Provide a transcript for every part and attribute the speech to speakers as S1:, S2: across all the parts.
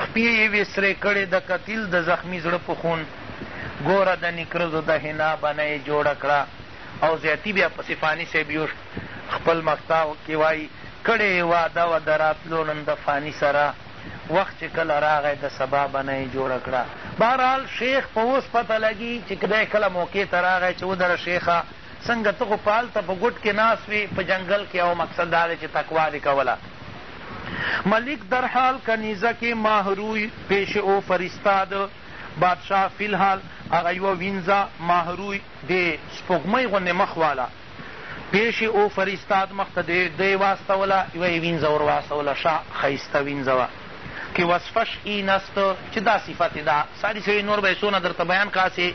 S1: خپې یې وې سرې کړې د قتیل د زخمي زړه په خون ګوره د نیکرزو د حنا بنه یې جوړه کړه او زیاتي بیا پسې فاني صیب یو خپل مقطع کې وایي کړې یې وعده وه د راتلو نن د فاني سره وخت چې کله راغی د سبا بنه یې جوړه کړه بهرحال شیخ په اوس پته لګي چې دی کله موقع ته راغی چې ودره شیخه څنګه ته خو په هلته په ګوټ کې ناست وې په جنګل کې او مقصد دا دی چې تقوا دې کوله ملک در حال کنیزه کې ماه روی پیش او فرستاد بادشاه فی الحال هغه یوه وینځه ماهروی د سپوږمۍ غوندې مخ واله پیش او فرستاد مخته دی واستوله یوه یې وینځه ور واستوله ښه ښایسته وینځه وه که وصفش این است چې دا صفت دا ساری سړي نور به یې څونه درته بیان کاسې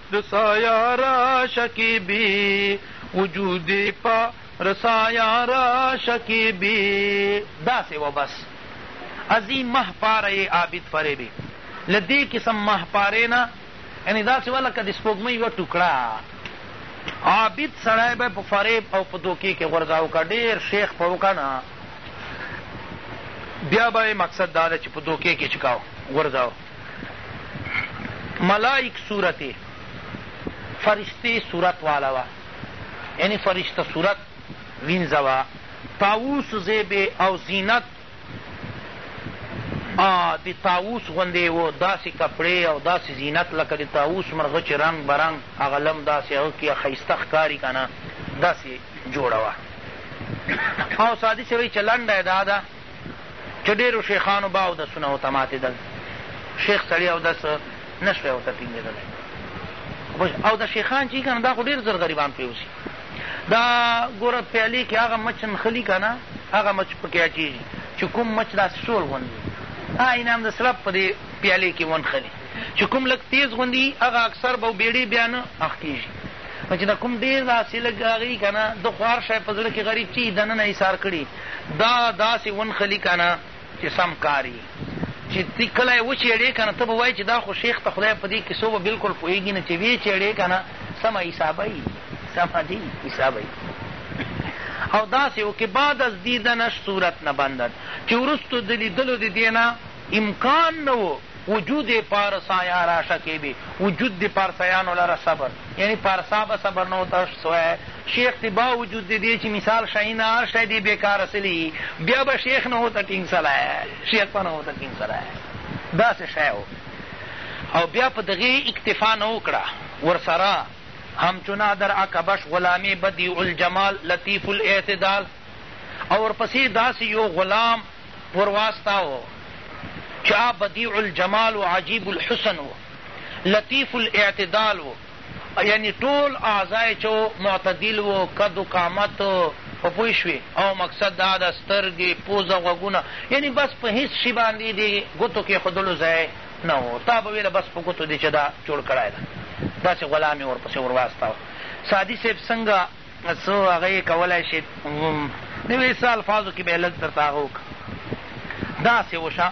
S1: د سایاره شکیبی وجود په رسایاره شکیبی داسې و بس ازی مه پاره یې عابد فریبی له دې قسم مه پارې نه یعنی داسې وه لکه د سپوږمۍ یوه ټوکړه عابد سړی به په فریب او په دوکې کې غورځاو که ډېر شیخ په وکړه نه بیا به یې مقصد دا ده چې په دوکې کې چکاو غورځاو ملائک صورت یې فرشتې صورت واله وه یعنی فرشته صورت وینځه وه طاووس زیبې او زینت د طاووس غوندې و داسې کپړې او داسې زینت لکه د طاووس مرغه چې رنګ برنګ هغه لم داسې هغه کې ښایسته ښکاري که نه داسې جوړه وه او سادي صاحب چې لنډه یې دا ده چه ډیرو شیخانو به اودسونه ورته ماتیدل شیخ سړی اودس نشوی ورته ټینګیدلی او دا شیخان چی کنه دا خو ډیر زر غریبان پی اوسی دا ګوره پیالی کی هغه مچ نخلی کنه هغه مچ پکی اچیږي چې کوم مچ داسې سول غوندي آی نام د سلب په دې پیالې کې ونښلي چې کوم لږ تیز غوندي هغه اکثر به بیړې بیا نه اخ کېږي نو چې دا کوم ډېر داسې لږ هغوي که نه د خو هر شی په زړه کې غریب چی دننه ایسار کړي دا داسې ونښلي کنه چې سم کار یې چې تی کله یې وچېړې کنه ته به وایې چې دا خو شیخ ته خدای په دې کیسو به بلکل پوهېږي نه چې ویې چېړې کنه سمه حسابه یي سمه دي حسابه یي او داسې و که بعد از دیدنش صورت نبندد چې وروسته د لیدلو د دې نه امکان نه و وجود پارسایان را شکیبی وجود دی پارسایانو لره صبر یعنی پارسا به صبر نه وتا سوی شیخ تی با وجود دی دی چی مثال شای نه هر شای دی بیکار سلی بیا به شیخ نه وتا ټینګ سلای شیخ په نه وتا ټینګ سلای دا سه شای او او بیا په دغه اکتفا نه وکړه ورسره همچنا در عقبش غلامی بدیع الجمال لطیف الاعتدال او ورپسې داسې یو غلام ورواستاو چا بدیع الجمال و عجیب الحسن و لطیف الاعتدال وو یعنی ټول اعضاء یې چه معتدل وو قد و قامت په پوه شوې او مقصد دا ده سترګې پوزه غوږونه یعنی بس په هیڅ شي باندې دې ګوتو کېښودلو ځای نه وو تا به ویله بس په ګوتو دې چه دا جوړ کړی ده داسې غلام یې ورپسې ورواستاوه سعدي صاحب څنګه څه هغه یې کولای شي نو یې څه الفاظو کې به یې لږ درته هغه وکړه داسې وشه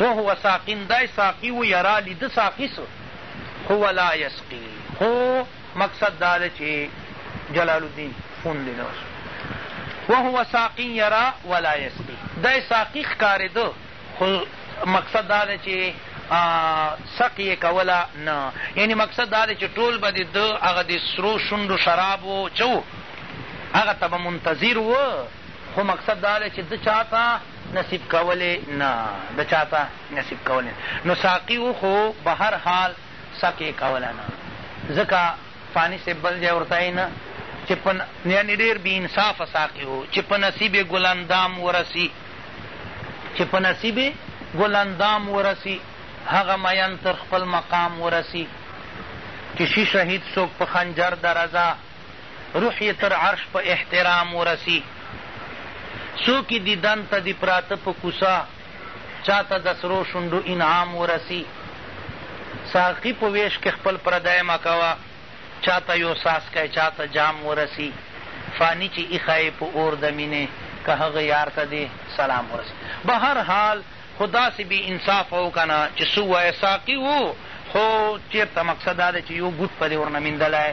S1: وهو ساقین دای ساقی و یرا لیده ساقی سو خو ولا یسقی خو مقصد دا ده چې جلال الدین فون دی نو وهو ساقین یرا ولا یسقی دای ساقی ښکارېده خو مقصد دا ده چې سق یې کوله نه یعنی مقصد دا دی چې ټول به د ده هغه د سرو شونډو شرابو چه هغه ته به منتظر و خو مقصد دا دی چې ده چا ته نصیب کولې نه ده چا ته نصیب کولې نو ساقي و خو به هر حال سک یې کوله نه ځکه فاني صاحب بل ځای ورته نه چې په یعنې ډېر بې انصافه ساقي و چې په نصیب یې ګلاندام ورسي چې په نصیب یې ګلاندام ورسي هغه مین تر خپل مقام ورسي چې شي شهید څوک په خنجر درزه روح یې تر عرش په احترام ورسي څوکي دیدن ته دي پراته په کوڅه چاته دسرو شونډو انعام ورسي ساقي په ویش کي خپل پردی مه کوه چاته یو څاڅکی چاته جام ورسي فاني چي ایښی یې په اور د مینې که هغه یار ته دي سلام ورسي بهر حال خو داسي بې انصافه و کنه چي څه ووایې ساقي و خو چیرته مقصد دا دی چي یو ګوټ په دې ورنه میندلای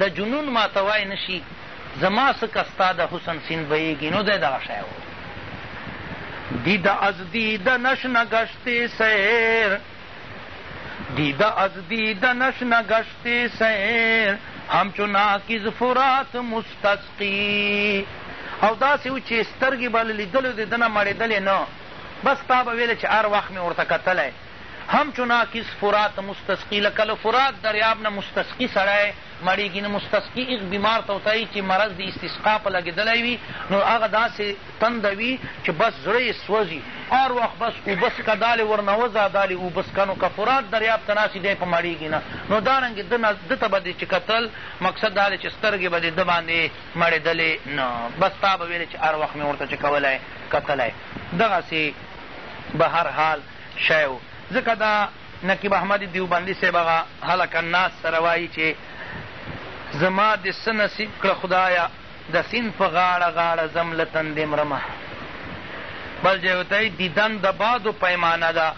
S1: د جنون ماتوای نه شي زما څکه ستا د حسن سیند بهېږي نو دی دغه شی وو دیده از دیده نشنه گشتی سیر دیده از دیده نشنه گشتی سیر همچو ناکیز فرات مستسقی او داسې و چې سترګې به له لیدلو د ده نه مړېدلې نه بس تا به ویله چې هر وخت مې ورته کتلی همچناک از فرات مستسقی لکه له فرات دریاب نه مستسقی سړی مړېږي نو مستسقی هغه بیمار ته وتایي چې مرض د استسقا په لګېدلی وي نو هغه داسې تنده وي چې بس زړه یې سوځي هر وخت بس اوبه څکه دالې ورنوځه دالې اوبه څکه نو که فرات دریاب ته ناست دی په مړېږي نه نو دارنګې ده نه ده ته به دې چې کتل مقصد دا دی چې سترګې به دې ده باندې مړېدلې نه بس تا به ویلې چې هر وخت مې ورته چې کولی کتلی دغسې به هر حال شوی وو ځکه دا نقیب احمد دیوبندی صیب هغه هلکه ناز سره وایی چی زما دی څه نصیب کړه خدایه د سیند په غاړه غاړه ځم له تندی مرمه بل جای ورته وایی دیدن د بادو پیمانه ده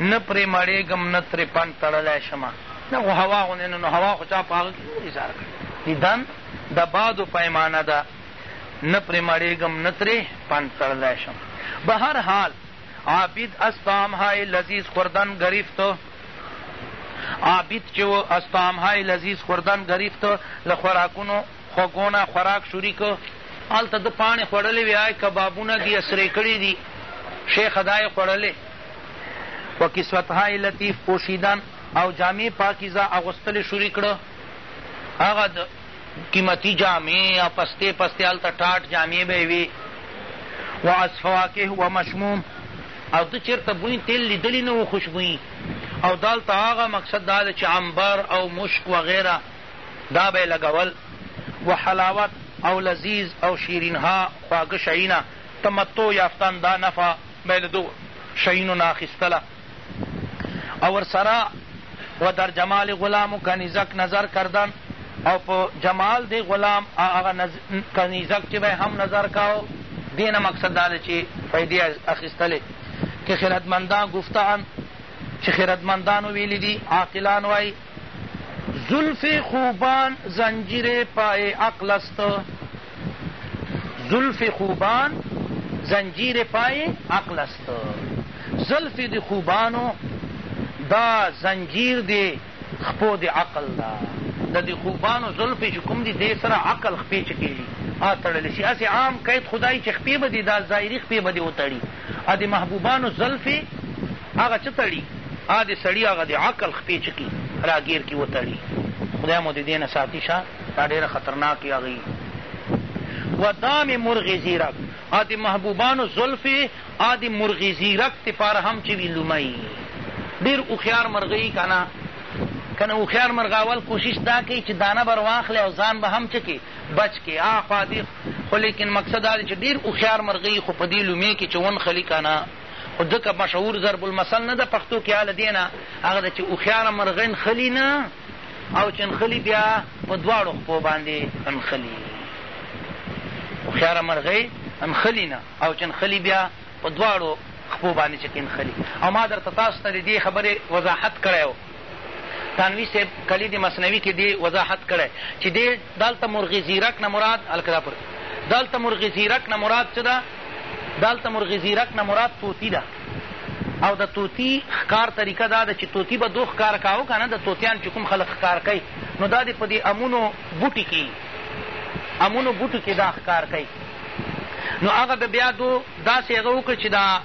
S1: نه پرې مړېږم نه ترې پنډ تړلی شمه دا خو هوا غوندې نه نو هوا خو چا په هغه کښې نه اظهار کړي دیدن د بادو پیمانه ده نه پرې مړېږم نه ترې پنډ تړلی شم به هر حال عابد از طعم های لذیذ خوردن گریفت عابد چې و از طعم های لذیذ خوردن گریفت له خوراکونو خوږو نه خوراک شروع کړ هلته ده پاڼې خوړلې وې آی کبابونه دي اسرې کړي دي شیخه دا یې خوړلې و کسوتهای لطیف پوشیدن او جامې پاکیزه اغوستل شروع کړه هغه د قیمتي جامې یا پستې پستې هلته ټاټ جامې به یې وې واس فواکه و مشموم او ده چېرته بوی تیل لیدلی نه و خوشبویي او دلته هغه مقصد دا دی چې عنبر او مشک وغیره دا به یې لګول و حلاوت او لذیذ او شیرینها خواږه شیونه تمتع یافتان دا نفع به یې له دو شیونو نه اخیستله او ورسره و در جمال غلام و کنیزک نظر کردن او په جمال دې غلام او هغه کنیزک چې به هم نظر کاو دې نه مقصد دا دی چې فایدې اخیستلې که خردمندان گفته اند چې خردمندانو ویلي دي عاقلان وایي زلف خوبان زنجیر پای عقل است زلف خوبان زنجیر پای عقل است زلف د خوبانو دا زنجیر د خپو د عقل ده د د خوبانو زلفې چې کوم دي دې سره عقل خپې چې کېږي هغه تړلی شي هسې عام قید خو دا وي چې خپې به دې دا ظاهري خپې به دې وتړي ا د محبوبانو زلفې هغه څه تړي ا د سړي هغه د عقل خپې چکي راګېر کي وتړي خدای مو د دې نه ساتي شه دا ډېره خطرناکې هغي و دا مې مرغې زیرک ا د محبوبانو زلفې ا د مرغې زیرک تپاره هم چې وي لومئي ډېر هوښیار مرغۍ که نه کنه هوښیار مرغاول کوشش دا کوي چې دانه بر واخلي او ځان به هم چکي بچ کړي اخوا دې خو ليکن مقصد دا دی چې ډېر هوښيار مرغۍ خو په دې لومې کې چې ونښلي که نه خو ځکه مشهور ضرب المثل نه ده پښتو کې هله دې نه هغه ده چې هوښیاره مرغۍ نښلي نه او چې نښلي بیا په دواړو خپو باندې نښلي هوښیاره مرغۍ نښلي نه او چې نښلي بیا په دواړو خپو باندې چې نښلي او ما درته تاسو ته د دې خبرې وضاحت کړی تانوي صاحب کلید مثنوي کې دې وضاحت کړی چې دې دلته مرغ زیرک نه مراد هلکه دا پر دلته مرغ زیرک نه مراد څه ده دلته مرغ زیرک نه مراد طوطي ده او د طوطي ښکار طریقه دا ده چې طوطي به دو ښکار کاوه که نه د طوطیان چې کوم خلک ښکار کوي نو دا دې په دې امونو بوټي کې امونو بوټو کې دا ښکار کوي نو هغه به بیا دو داسې هغه وکړي چې دا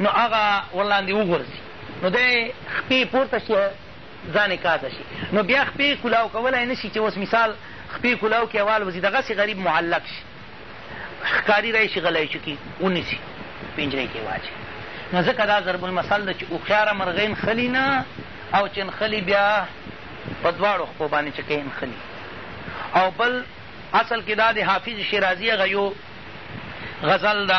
S1: نو هغه ورلاندې وغورځي نو دی خپې پورته شي ځان یې کاږه شي نو بیا خپې کلاو کولی نه شي چې اوس مثال خپې کلاو کې والوځي دغسې غریب معلق شي ښکاري راشي غلی چکي ونیسي پنجرې کې واچي نو ځکه دا ضرب المثل ده چې هوښیاره مرغۍ نښلي نه او چې نښلي بیا په دواړو خپو باندې چې کوي نښلي او بل اصل کې دا د حافظ شیرازي هغه یو غزل ده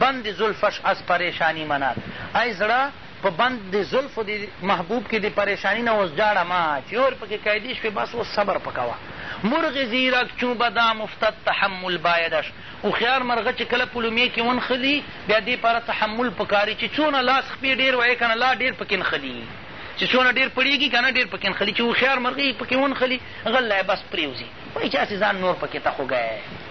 S1: بند زلفش از پریشانی منت ای زړه په بند زلفو دې محبوب کې د پریشانی نه اوس جاړه مه چې اور پکې قیدی شوې بس اوس صبر په کوه مرغ زیرک چون به دام افتد تحمل بایدش هوښیار مرغه چې کله په لومې کې ونښلي بیا دې پاره تحمل پکاري چې څونه لاس خپې ډېر وایې که نه لا ډېر پکې نښلي چې څونه ډېر پړېږي که نه ډېر پکې نښلي چې هوښیار مرغه یې پکې ونښلي غلی بس پرېوځي وایي چې هسې ځان نور پکې ته خوږی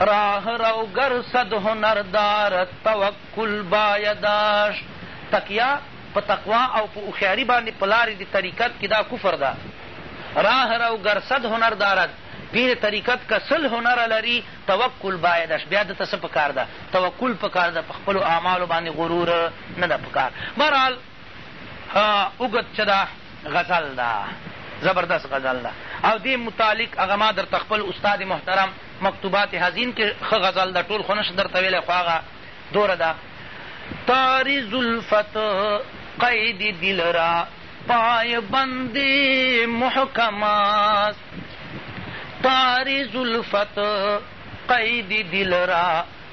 S1: راه رو گر صد هنر دارد توکل بایدش تکیه په تقوا او په هوښیاري باندې په لارې د طریقت کې دا کفر ده راه رو ګر صد هنر دارد پیر طریقت که سل هنره لري توکل بایدش بیا دته څه پکار ده توکل پکار ده په خپلو اعمالو باندې غرور نه ده پکار بهرحال ها اوږد چه ده غزل ده زبردست غزل ده او دې متعلق هغه ما درته خپل استاد محترم مکتوبات حزین کې ښه غزل ده ټول خو نشه درته ویلی خو هغه دوره ده تاری زلفت قید دل را پای بند محکم است تاری زلفت قید دل را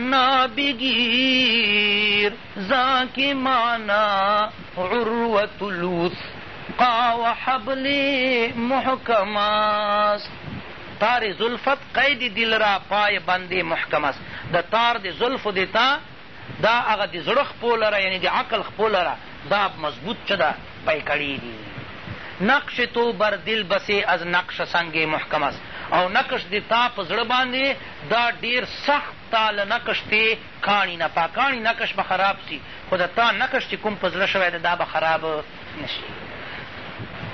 S1: نا بگیر ځا کې مانا عروة الوثقی و حبل محکم است تار زلفت قید دل را پای بندې محکم است د تار د زلفو دې تا دا هغه د زړه خپو لره یعنې د عقل خپو لره دا مضبوط چه ده پی کړی دی نقش تو بر دل بسې از نقش سنګ محکم است او نقش د تا په زړه باندې دا ډېر سخت تا له نقش تې کاڼي نه پاک کاڼي نقش به خراب سي خو د تا نقش چې کوم په زړه شوی دی دا به خراب نه شي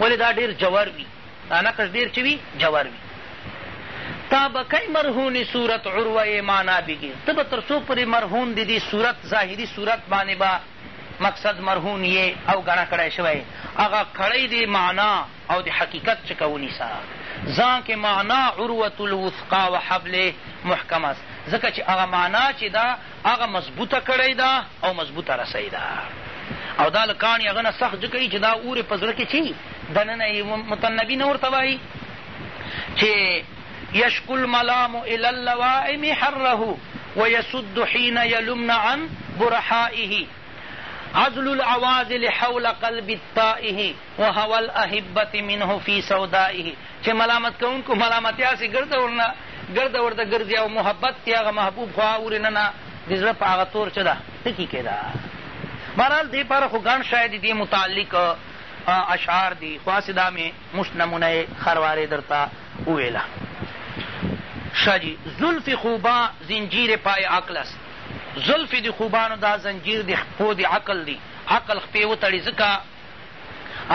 S1: ولې دا ډېر جوور وي دا نقش ډېر چې وي جوور وي
S2: تا به کئ مرهونې صورت عروه یې معنا بګیر ته به تر څو پورې مرهون د دې صورت ظاهري صورت باندې به مقصد مرهون یې او ګڼه کړی شوی هغه کړۍ دې معنی او د حقیقت چکه ونیسه ځانکه معنی عروة الوثقی و حبل محکم است ځکه چې هغه معنی چې ده هغه مضبوطه کړۍ ده او مضبوطه رسۍ ده او دا له کاڼي هغه نه سخت جکه چې دا اور په زړه کې چی دننه یې متنبي نه ورته وایي چې یشکو الملام الی اللوائم حره ویسد حین یلمن عن برحائه عزل العوازل حول قلب التائه وهوی الاحبة منه فی سودائه چې ملامت کوونکو ملامتیا سې ګرده ورنه ګرده ورته ګرځي او محبت یې هغه محبوب خوا اورې نه نه د زړه په هغه تور څه ده ټکي کې ده بهرحال دې پاره خو ګڼ شاید دې متعلق اشعار دي خو هسې دا مې مشت نمونه یې خروارې درته وویله. ښه جي زلف خوبا زنجیر پای عقل است زلفې د خوبانو دا زنجیر د پو د عقل دي عقل خپې وتړي ځکه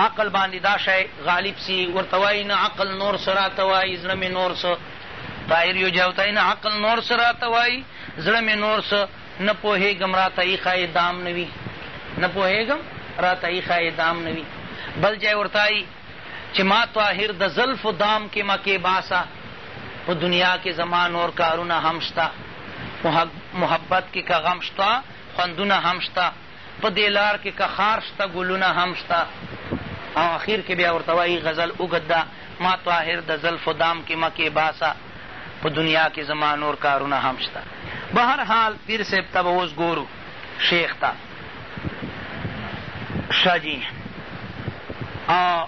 S2: عقل باندې دا شی غالب سي ورته وایي نه عقل نور څه راته وایي زړه مې نور څه طاهر یو جاوتایي نه عقل نور څه راته وایي زړه مې نور څه نه پوهېږم راته ایښی یې دام نه وي نه پوهېږم راته ایښی یې دام نه وي بل ځای ورته وایي چې ما طاهر د زلفو دام کې مه کېباسه په دنیا کې زما نور کارونه هم شته محبت کې که غم شته خوندونه هم شته په دې لار کې که خار شته ګلونه هم شته او اخیر کې بیا ورته وایي غزل اوږد ده ما طاهر د زلفو دام کې مه کېباسه په دنیا کې زما نور کارونه هم شته به هر حال پیر صاحب ته به اوس ګورو شیخ ته ښه جي او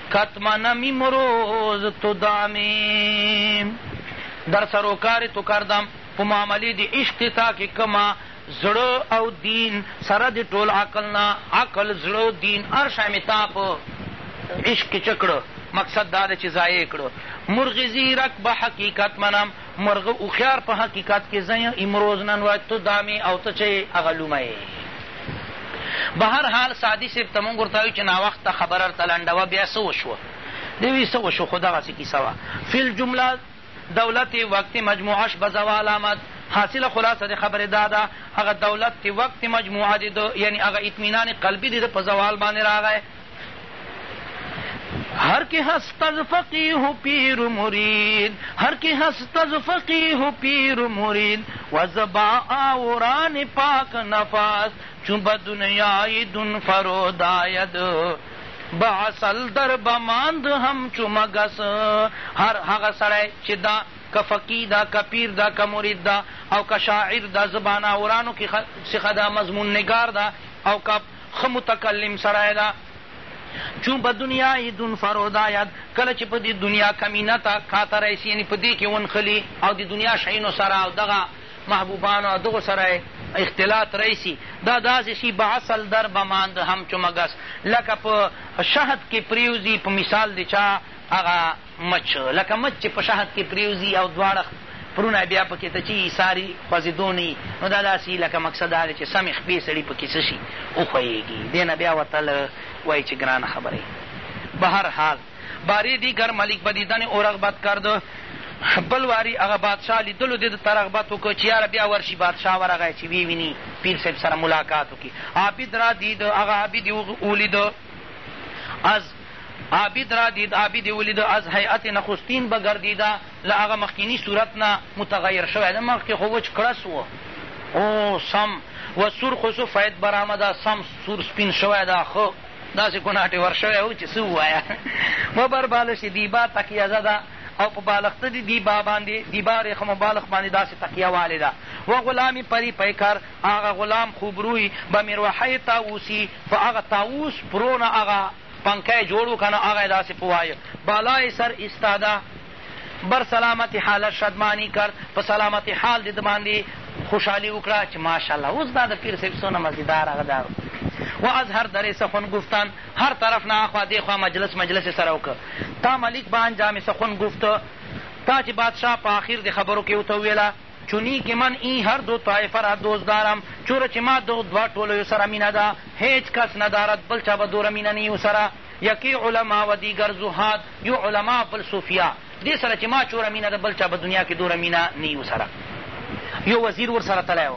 S2: کت منم امروز تو دامی در سر و کار تو کردم په معاملې د عشق تا کې کما زړه او دین سره د ټول عقل نه عقل زړه دین هر شی مې تا په عشق کې چه کړه مقصد دا ده چې ضایع کړه مرغ زیرک به حقیقت منم مرغ هوښیار په حقیقت کې زه یم امروز نن وای ته دام یې او ته چه یې هغه لومه یې به هر حال سعدي صیب ته موږ ورته وایو چې ناوخته خبره ورته لنډه وه بیا څه وشوه دی وی څه وشو خو دغسې کیسه وه فی الجمله دولت وقت مجموعش به زوال آمد حاصله خلاصه د خبرې دا ده هغه دولت وقت مجموعه د یعنی هغه اطمینان قلبي د په زوال باندې راغی هر کې هست از فقیه و پیر و مرید هر کې هست از فقیه و پیر و مرید و زبا آوران پاک نفس چون به دنیای دون فرود آید به عسل در بماند همچو مګس هر هغه سړی چې دا که فقی دا که پیر دا که مرید دا او که شاعر دا زبانه ورانو کې څخه دا مضمون نگار دا او که ښه متکلم سړی ده چون به دنیا یې دون فرود آید کله چې په دې دنیا کمینه ته کاته رایسي یعنی په دې کې ونښلي او د دنیا شیانو سره او دغه محبوبانو او دغو سره اختلاط رایسي دا داسې شي بعسل در به ماند همچو مګس لکه په شهد کې پرېوځي په مثال د چا هغه مچ، لکه مچ چې په شهد کې پرېوځي او دواړه پرونه بیا په کې تچي ساري خوځېدو نه وي، نو دا داسې وي لکه مقصد دا دی چې سمې خپې سړي په کې څه شي؟ وښویېږي، دې نه بیا ورته له وایي چې ګرانه خبره یې. بهر حال بارې دیګر ملک به دیدن او رغبت کرد. بل واري هغه بادشاه لیدلو دې ده ته رغبت وکړ چې یاره بیا ورشي، بادشاه ورغی چې ویې ویني پیر صاحب سره ملاقات وکړي، عابد را دید، هغه عابد یې ولید، از عابد را دید عابد یې ولید از هیئت نخستین به ګرځېده له هغه مخکیني صورت نه متغیر شوی ده مخکې خو وچ کړس و او سم و سرخ سفید برآمده سم سور سپین شوی ده ښه داسې کوناټې ور شوی و چې څه ووایه و بر بالښت دیبا تکیه زده او په بالښت دي دیبا باندې دیبا رېخمو بالښت باندې داسې تکیه والې ده و غلامي پري پیکر هغه غلام خوبروی به مروحی طاووسي په هغه طاووس پرو نه هغه پنکه جوړ و کنه هغه داسې په وایه بالای سر ایستاده بر سلامت حالت شدمانی کرد په سلامت حال دې دباندې خوشحالی وکړه چې ماشاءالله اوس دا د پیر صاحب څونه مزیدار هغه دا و از هر دره سخن گفتن هر طرف نه اخوا دیخوا مجلس مجلس سره وکړه تا ملک به انجام سخن گفت تا چې بادشاه په آخر د خبرو کې ورته وویله چونی که من ای هر دو طایفه را دوست دارم چورا چه ما دغ دوا ټولیو سره مینه ده هیچ کس ندارد بل چا به دوره مینه نیو سره یکی علما و دیگر زهاد یو علما بل صوفیا دی سره چه ما چورا مینه ده بل چا به دنیا کی دوره مینه نیو سره یو وزیر ورسره تلی و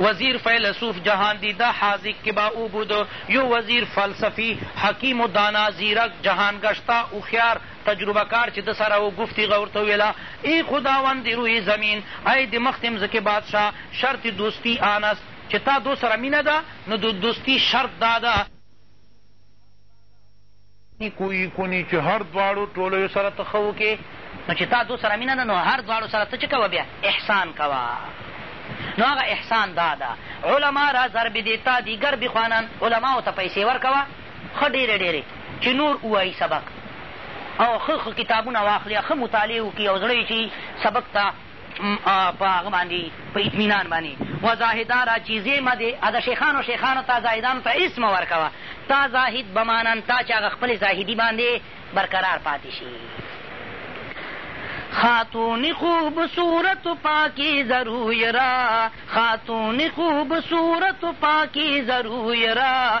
S2: وزیر فیلسوف جهان دیده حاذق که با او بود یو وزیر فلسفی حکیم و دانا زیرک جهان گشته هوښیار تجربه کار چې ده سره و ګفت هغه ورته وویل، ای خداوند روی زمین، ای د مخ د مځکې بادشاه، شرط دوستی آن است، چې تا دو سره مینه ده نو د دوستی شرط دا ده،
S1: کوی کنی چې هر دواړو ټولیو سره ته ښه وکړې،
S2: نو چې تا دو سره مینه ده نو هر دواړو سره ته چه کوه بیا احسان کوه، نو هغه احسان دا ده، علما را ضرب دیتا دیگر بخوانند، علماوو ته پیسې ورکوه. ښه ډېرې ډېرې چې نور ووايي سبق او ښه ښه کتابونه واخلي ښه مطالعه وکړي او زړه يې چې سبق ته په هغه باندې په اطمینان باندې و زاهدارا چې زه مه دې د شیخانو شیخانو تا زاهدانو ته هېڅ مه ورکوه تا زاهد بمانن تا چې هغه خپلې زاهدي باندې برقرار پاتې شي خاتون خوب صورت پاکی ضرور را خاتون خوب صورت پاکی ضرور را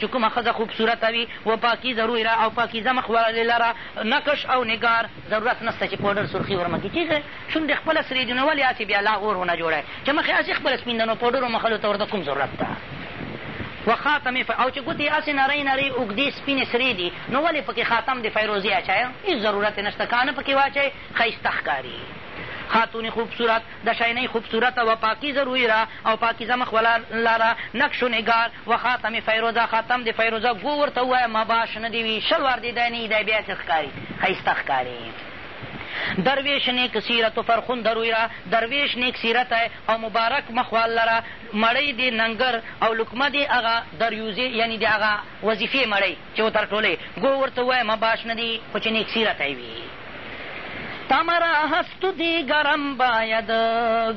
S2: چې کومه ښځه خوبصورته وي و پاکیزه روی را او پاکیزه مخ ولري لره نکش او نګار ضرورت نسته چې پوډر سرخي ورمکي چی زه شونډې خپله سرې دي نو ولې هسې بیا لا اور ونه جوړی چې مخ یې هسې خپله سپین ده نو پوډرو مخلو ته ورته کوم ضرورت ده و خاتم او چې ګوتې یې هسې نرۍ نرۍ اوږدې سپینې سرې دي نو ولې پکې خاتم د فیروزې اچایه هېڅ ضرورت یې نشته کانه پکې واچئ ښایسته ښکاري خاتون خوبصورت د شینۍ خوبصورته و پاکیزه روی را او پاکیزه مخ ولا لاره نقش و نگار و خاتم فیروزه خاتم د فیروزه ګو ورته ووایه مباش نه دې وي شل وار دې دی نه وي دی بیا څه ښکاري ښایسته ښکاري درویش نیک سیرت و فرخنده روی را درویش نیک سیرت ای او مبارک مخ وال لره مړۍ دې ننګر او لقمه دې هغه دریوزې یعنی د هغه وظیفې مړۍ چې و تر ټولې ګو ورته ووایم باش نه دي خو چې نېک سیرته یې وي تمرا هست دی ګرم باید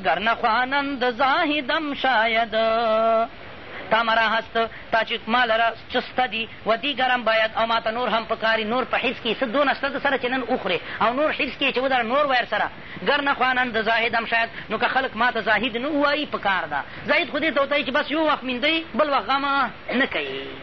S2: ګر نه خوانند زاهدم شاید تمرا هست تا چې ما لره چسته دي و دی ګرم باید او ما ته نور هم پکاري نور په حس کې څه دونه شته سره چې نن وخورې او نور حس کې چې ودره نور ویر سره ګر نه خوانند زاهدم شاید نو که خلک ما ته زاهد نه ووایي پکار ده زاهد خو دې ته وتایي چې بس یو وخت میندی بل وخت غم نه کوي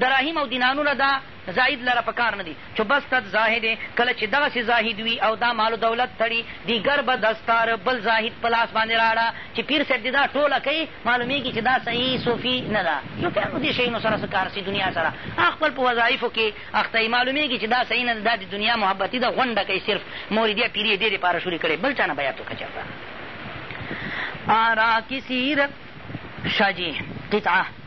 S2: دراهم او دینانونه دا زاهد لره په کار نه دي چو بس تد زاهد کله چي دغسي زاهد وي او دا مال و دولت تړي دي ګر به دستار بل زاهد په لاس باندي راړه چي پیر صاحب دي دا ټوله کوي معلومیږي چي دا صحیح صوفي نه ده صوفیان نو دي شیونو سره څه کار سي دنیا سره هغه خپل په وظایفو کي اخته يي معلومیږي چي دا صحیح نه ده دا دي دنیا محبتي ده غونډه کوي صرف موریدیه پیریه دې دپاره شروع کړي بل چا نه بیعت وکړه چرته آرا کسی رت شاه جي قطعه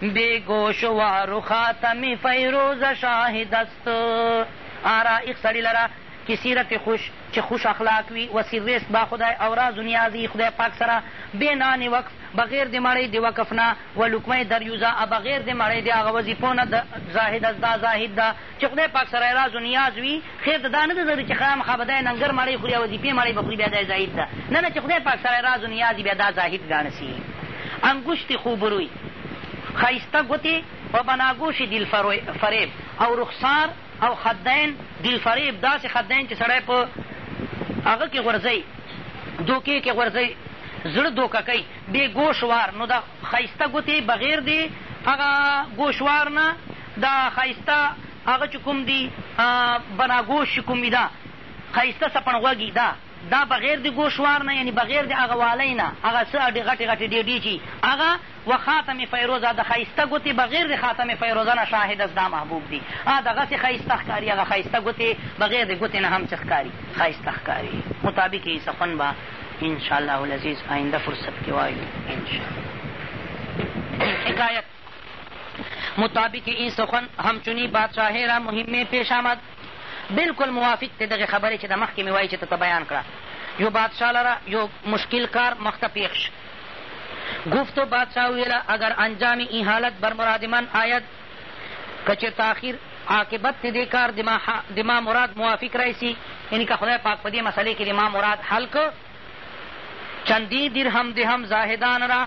S2: بی گوشوار و خاتم فیروز شاهد است آرا ایخ سړی لره که سیرت خوش چه خوش اخلاق وی و سیرریست با خدای او راز و نیاز ای خدای پاک سره بی نان وقف بغیر د مړی د وقف نه و لقمه دریوزه ا بغیر د مړی د هغه وظیفو نه د زاهد است دا زاهد ده چې خدای پاک سره یې راز و نیاز وي، خیر ته دا نه ده ضروري چې خامخا به دی ننګر مړۍ خوري او وظیفې مړۍ به خوري بیا دی زاهد ده، نه نه چې خدای پاک سره یې راز و نیاز وي بیا دا زاهد ګاڼه سي. انګشتې خوبروی، ښایسته ګوتې و بناګوشې دلفریب او رخسار او خدین دلفریب، داسې خدین چې سړی په هغه کې غورځوي، دوکې کې غورځوي، زړه دوکه کوي، بې ګوش وار، نو دا ښایسته ګوتې بغیر دې هغه ګوش وار نه، دا ښایسته هغه چې کوم دي بنا ګوش چې کوم وي دا ښایسته سپڼ غوږي دا دا بغیر د ګوش وار نه یعنی بغیر د هغه والۍ نه هغه څه اډې غټې غټې ډېډې چې هغه و خاتم فیروزه د ښایسته ګوتې بغیر د خاتم فیروزه نه شاهد از دا محبوب دي آ دغسې ښایسته ښکاري هغه ښایسته ګوتې بغیر د ګوتې نه هم څه ښکاري ښایسته ښکاري مطابق یې سخن به انشاءالله العزیز آینده فرصت کې وایو انشاءالله حکایت مطابق این سخن همچنی بادشاهه را مهمه پیش آمد بالکل موافق دی دغې خبرې چې د مخکې مې وایي چې ته بیان کړه یو بادشاه لره یو مشکل کار مخته پیښ گفت و بادشاه ویله اگر انجام این حالت بر مراد من آید که چېرته آخر عاقبت د دې کار د ما مراد موافق رایسي یعنی که خدای پاک په دې مسئلې کې د ما مراد حل که چندی درهم دهم زاهدان را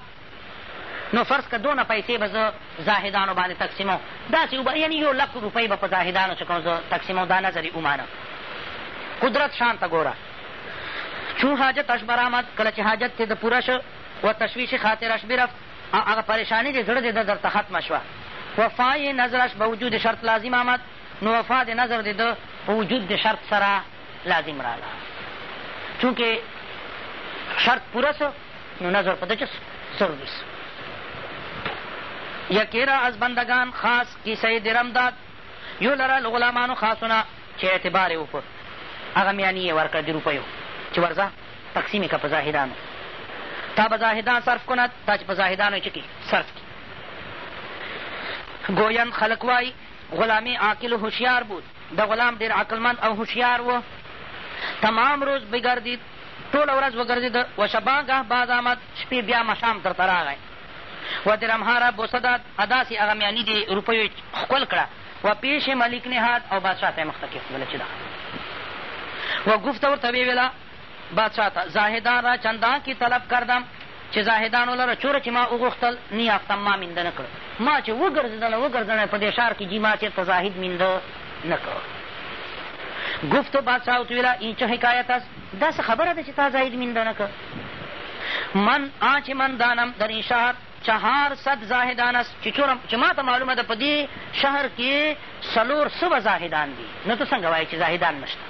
S2: نو فرض که دونه پیسې به زه زاهدانو باندې تقسیموم داسې وبه یعنی یو لک روپۍ به په زاهدانو چې کوم زه تقسیموم دا نظر یې ومانه قدرت شان ته ګوره چون حاجتش برآمد کله چې حاجت تې د پوره شو و تشویش خاطرش برفت او هغه پریشاني د زړه دې د درته ختمه شوه وفا یې نظرش به وجود شرط لازم آمد نو وفا د نظر د ده په وجود د شرط سره لازم راغله چونکه شرط پوره سو نو نظر په ده چه ضروري سو یکی را از بندگان خاص کیسه درم داد یو لره له غلامانو خاصونه چې اعتبار یې وکړ هغه میانی یې ورکړه د روپیو چې ورځه تقسیم که په زاهدانو تا به زاهدان صرف کند تا چې په زاهدانو یې چکي صرف کړي گویند خلق وای غلام عاقل و هوشیار بود د غلام ډېر عقلمند او هوښیار و. تمام روز بګردید، ټوله ورځ وګرځېده و شبانګاه باز آمد، شپې بیا مشام تر ته راغی و د رمهاره بوسه داد اداسې هغه میاني د روپیو ښکل کړه و پیش ملیک نهاد او بادشاه ته یې مخته کېښودله چې دا و ګفته ورته ویې ویله. باچا ته زاهدان را چندانکه طلب کردم چې زاهدانو لره چوره چې ما وغوښتل نیافتم ما مینده نه کړ ما چې وګرځېدنه وګرځنه په دې ښار کې جی ما چېرته زاهد مینده نه کړ گفت بادشاہ اتویلا این چه حکایت است داسې خبره ده چې تا زاهد مینده نه کړ من آنچه من دانم در این شهر چهار صد زاهدان است چی چو چی ماته معلومه ده په دی شهر کی څلور سوه زاهدان دی نو ته څنګه وایی چی زاهدان نشته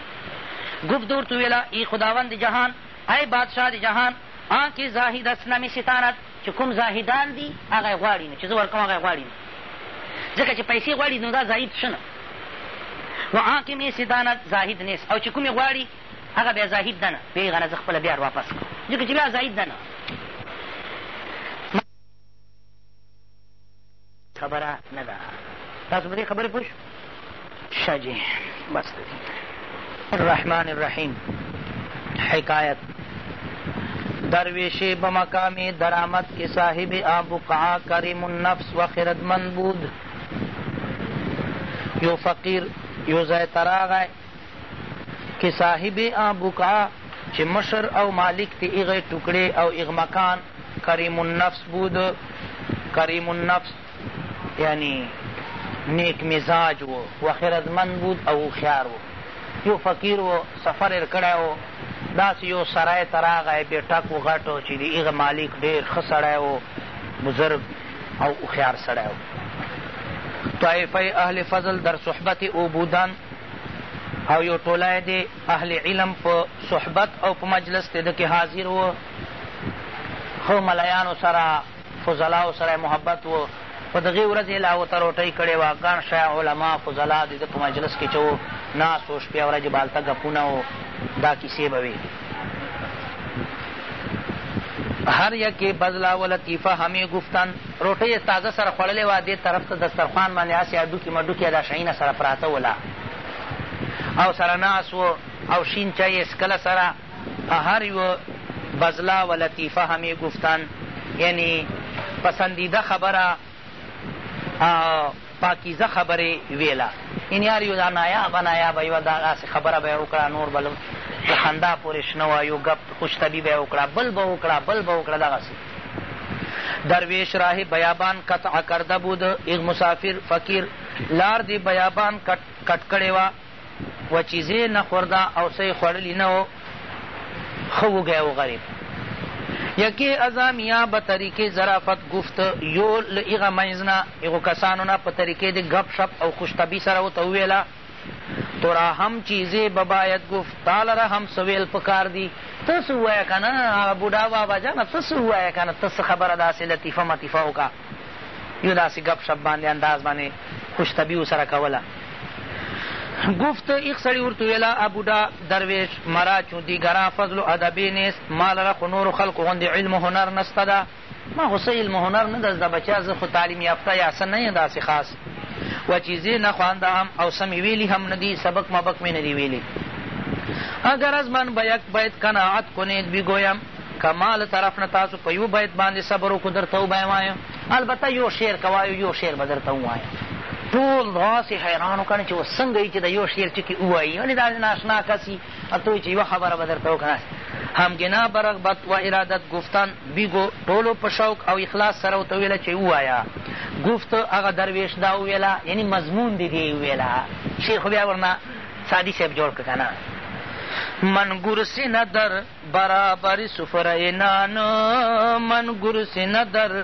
S2: ګفت دور تو ویلا ای خداوند جهان ای بادشاه د جهان آن که زاهد است نمی ستاند چې کوم زاهدان دي هغه یې غواړي نه چې زه ورکوم هغه یې غواړي نه ځکه چې پیسې غواړي نو دا زاهد ښه نه و آن که می ستاند زاهد نیست او چې کوم یې غواړي هغه بیا زاهد دنه ویل غنه زه خپله بیار واپس کړم ځکه چې بیا زاهد دنه خبره نه ده تاسو په دې خبرې پوه شو جی بس
S1: الرحمن الرحیم حکایت درویشی به مقامی درآمد کې صاحب آبقعا کریم النفس و خردمند بود یو فقیر یو ځای ته راغی که صاحب آ بقعه چه مشر او مالک ته اغه ټکړې او اغ مکان کریم النفس بود کریم النفس یعنی نیک مزاج و و خردمند بود او هوښیار و یو فقیر و سفر ېر کړی و داسې یو سرای ته راغی بېټک و غټ چې د هغه مالک ډېر ښه سړی و بزرګ او هوښیار سړی و طایفه اهل فضل در صحبت او بودند او یو ټولی د اهل علم په صحبت او په مجلس د ده کې حاضر و، ښو ملایانو سره، فضلاو سره یې محبت و، په دغې ورځ یې لا اوته روټۍ کړې وه، ګڼ شه علما، فضلا د ده په مجلس کې چې و ناست و، شپې او ورځې به هلته ګپونه او دا کیسې به وې. هر یک بدلا و لطیفه همه گفتن. روټۍ یې تازه سره خوړلې وه، دې طرف ته دسترخوان باندې هسې هډوکي مډوکي الاشعینه سره پراته ولا او سره ناست و
S2: او شین چای یې څکله سره په هر یوه بذلا و لطیفه همې ګفتن یعنی پسندیده خبره او پاکیزه خبرې ویله انیار یو دا نایابه نایابه یوه دا داسې خبره به یې وکړه نور به له خندا پورې شنه وه یو ګپ خوش طبي به یې وکړه بل به وکړه بل به وکړه دغسې درویش راه بیابان قطع کرده بود ایغ مسافر فقیر لار دې بیابان کټ کټ کړې وه وه چي زه يې نه خورده او څه يې خوړلي نه وو ښه وږی و غريب. يکي ازا ميا به طريقه ظرافت ګفت يو له هغه منځ نه هغو کسانو نه په طريقه د ګپ شپ او خوش طبعي سره ورته وويله تو را هم چيزي ببايد ګفت تا لره هم څه ويل په کار دي ته څه ووايه کنه هغه بوډا بابا جانه ته څه ووايه کنه ته څه خبره داسي لطيفه مطيفه وکړه يو داسې ګپ شپ باندې انداز باندې خوشطبعي ورسره کوله گفت ایخ سړي ورته ویله ابوډا درویش مرا چون دیګرا فضل و ادبې نیست ما لره خو نورو خلکو غوندې علم و هنر نسته ده ما خو څه علم و هنر نه ده زده بچیه زه خو تعلیم یافته یا څه نه یم داسې خاص و چي زه نه خوانده هم او څه مي ویلي هم نه دي سبک مبک مي نه دي ویلي اګر از من به یک بیت قناعت کنید بګویم که ما له طرف نه تاسو په یو بیت باندي صبر وکړو درته وبیوایم البته یو شعر که وایو یو شعر به درته ووایم ټول داسي حیران وو کنه چي اوس څنګه یي چي د یو شعر چکي ووايي ولي داسي ناشنا کس اتوی چی یوه خبره به درته وکړه همګنا به رغبت و ارادت گفتن بیګو ټولو په شوق او اخلاص سره ورته ویله چې ووایه گفت هغه درویش دا وویله یعنی مضمون دی دی وویله شعر خو بیا ورنه سادي صاحب جوړ کړه که نه من گرسی ندر برابر سفره نان من گرسی ندر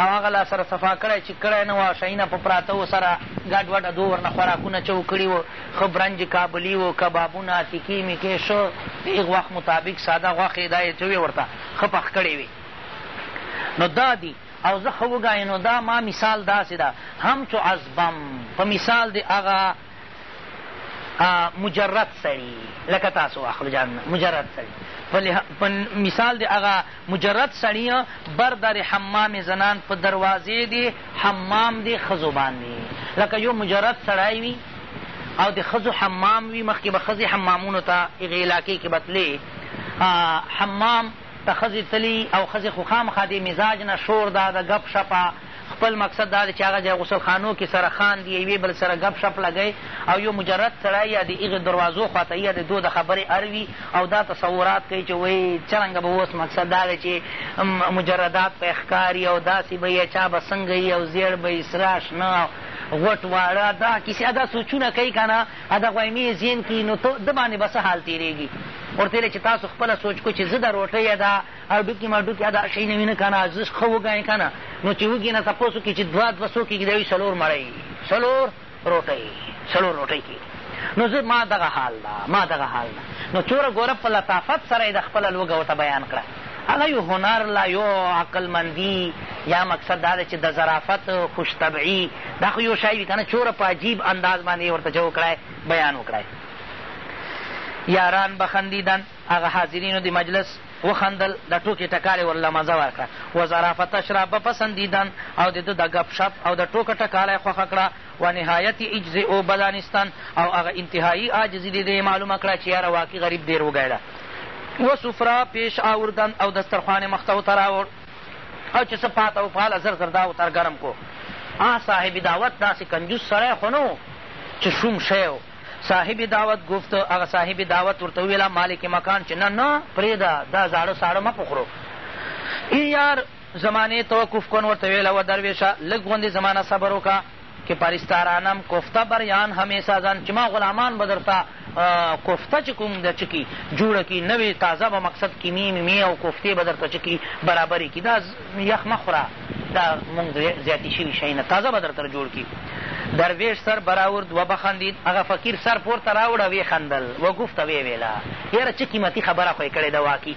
S2: او هغه لا سره صفا کړی چی کړی نه وه او شیونه په پراته وو سره ګډ وډ ادو ورنه خوراکونه چو کړی وو ښه برنج کابلی وو کبابونه تیکی میکی ښه د هغ وخت مطابق ساده غوښی دا یی چوی ورته ښه پخ کړی وی نو دا دی او زه ښه وګای نو دا ما مثال داسی ده همچو عزبم په مثال د هغه مجرد سړي لکه تاسو اخر جان مجرد سړي په مثال د هغه مجرد سړي بر در حمام زنان په دروازې د حمام د ښځو باندې لکه یو مجرد سړی وي او د ښځو حمام وي مخکې به ښځې حمامونو ته هغې علاقې کې به تلې حمام ته ښځې تلي او ښځې خو خامخا دې مزاج نه شور دا ده ګپ شپه خپل مقصد دا دی چې هغه ځای غسل خانو کې سره خاندي یوې بل سره ګپ شپ لګی او یو مجرد سړی یا د هغې دروازو خوا ته یا د دو د خبرې ار وي او دا تصورات کوي چې وایي څرنګه به اوس مقصد دا دی چې مجردات په ښکاري او داسې به یې چا به څنګه یي او زیړ به یي سره شنه غوټ واړه دا کیسې دا سوچونه کوي که نه ادا غویمې یې زین کړي نو ته ده باندې به څه حال تېرېږي ورته ویل یې چې تاسو خپله سوچ کوئ چې زه ده روټۍ ادا هډوکي مډوکي ادا شی نه وینه که نه زه ښه وږی یم که نه نو چې وږي نه تپوس وکړي چې دوه دوه څو کېږي دی وایي څلور مړۍ څلور روټۍ څلور روټۍ کېږي نو زه ما دغه حال ده ما دغه حال ده نو چوره ګوره په لطافت سره یې د خپله لوږه ورته بیان کړه هغه يو هنر له يو عقل مندي يا مقصد دا دی چې د ظرافت خوش طبعي دا خو يو شی وي که نه چوره په عجيب انداز باندې ورته چې وکړی بیان وکړی یاران بخندیدن هغه حاضرینو د مجلس وخندل د ټوکې ټکالې ورله مزه ورکړه و ظرافتش را بپسندیدن او د ده د ګپ شپ او د ټوکه ټکاله یې خوښه کړه و نهایت عجز او بدانستان او هغه انتهایی عاجزی دی دی معلومه کړه چی یاره واقعی غریب دیر وګیړه و سفره پیش آوردند او دسترخوان یې مخته ته راوړ او چه څه پاته و پاله زر زر دا اتر ګرم کو آ صاحب دعوت داسې کنجوس سړی خو نه چه شوم شی و صاحب دعوت گفت هغه صاحب دعوت ورته وویله مالک مکان چې نه نه پرېږده دا زاړه ساړه مه پخورو ای یار زمانې توقف کن ورته ویله و دروېشه لږ غوندې زمانه صبر وکړه که پرستارانم کوفته بر یان همې سازند چې ما غلامان به درته کوفته چې کوم ده چه کړي جوړه کړي نوې تازه به مقصد کیمې میمې او کوفتې به درته چه کړي برابرې کړي دا یخ مه خوره دا مونږ زیاتې شوي شیونه تازه به درته جوړ کړي درویش سر براورد و بخندید هغه فقیر سر پورته راوړه ویې خندل و ګفته ویې ویله یاره چه قیمتي خبره خو یې کړې ده واقعي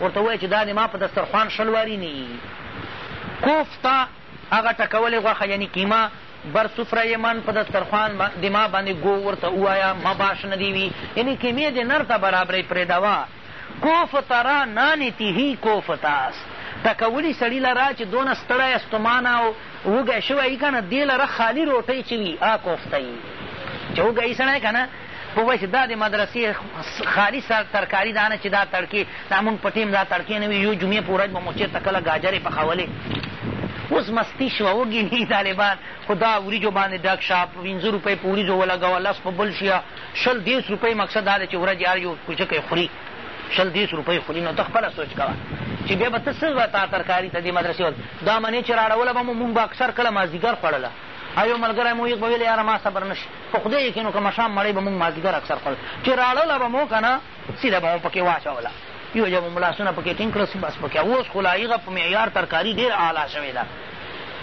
S2: ورته ووایه چې دا د ما په دسترخوان شل واري نه یي کوفته هغه ټکولې غوښه یعنی کیما بر سفره یې من په دسترخوان د ما باندې ګو ورته ووایه ما باش نه دی وي یعنی کیمې دې نر ته برابرې پرېږدوه کوفته را نانې تیهی کوفته است ټکولي سړي لره چې دونه ستړی استمانه او وږی شوی که نه دې لره خالي روټۍ چې وي آ کوفته یي چې وږی سړی که نه پوه شي دا د مدرسې خالي سر ترکاري دا نه چې دا تړکې دا مونږ په ټیم دا تړکې نه وي یو جمعې په ورځ به مو چېرته کله ګاجرې پخولې اوس مستي شوه وګیني طالبان خو دا وریجو باندې ډک شه پنځه روپۍ په وریجو ولګوه لس په بل شي شل دېرش روپۍ مقصد دا دی چې ورځې هر یو کوچکی خوري شل دېرش روپۍ خوري نو ته خپله سوچ کوه چې بیا به ته څه به تا ترکاري ته دې مدرسې دا منې چې راړوله به مو مونږ به اکثر کله مازدیګر خوړله او یو ملګری مو یې به ویل یاره ما صبر نه شي په خدای یقین وکړه مشام مړۍ به موږ مازدیګر اکثر خوړل چې راړله به مو که نه سیده به مو پکې واچوله یو ځای به مو لاسونه پکې ټینګ کړه بس پکې اوس خو لا هغه په معیار ترکاري ډېره اعلی شوې ده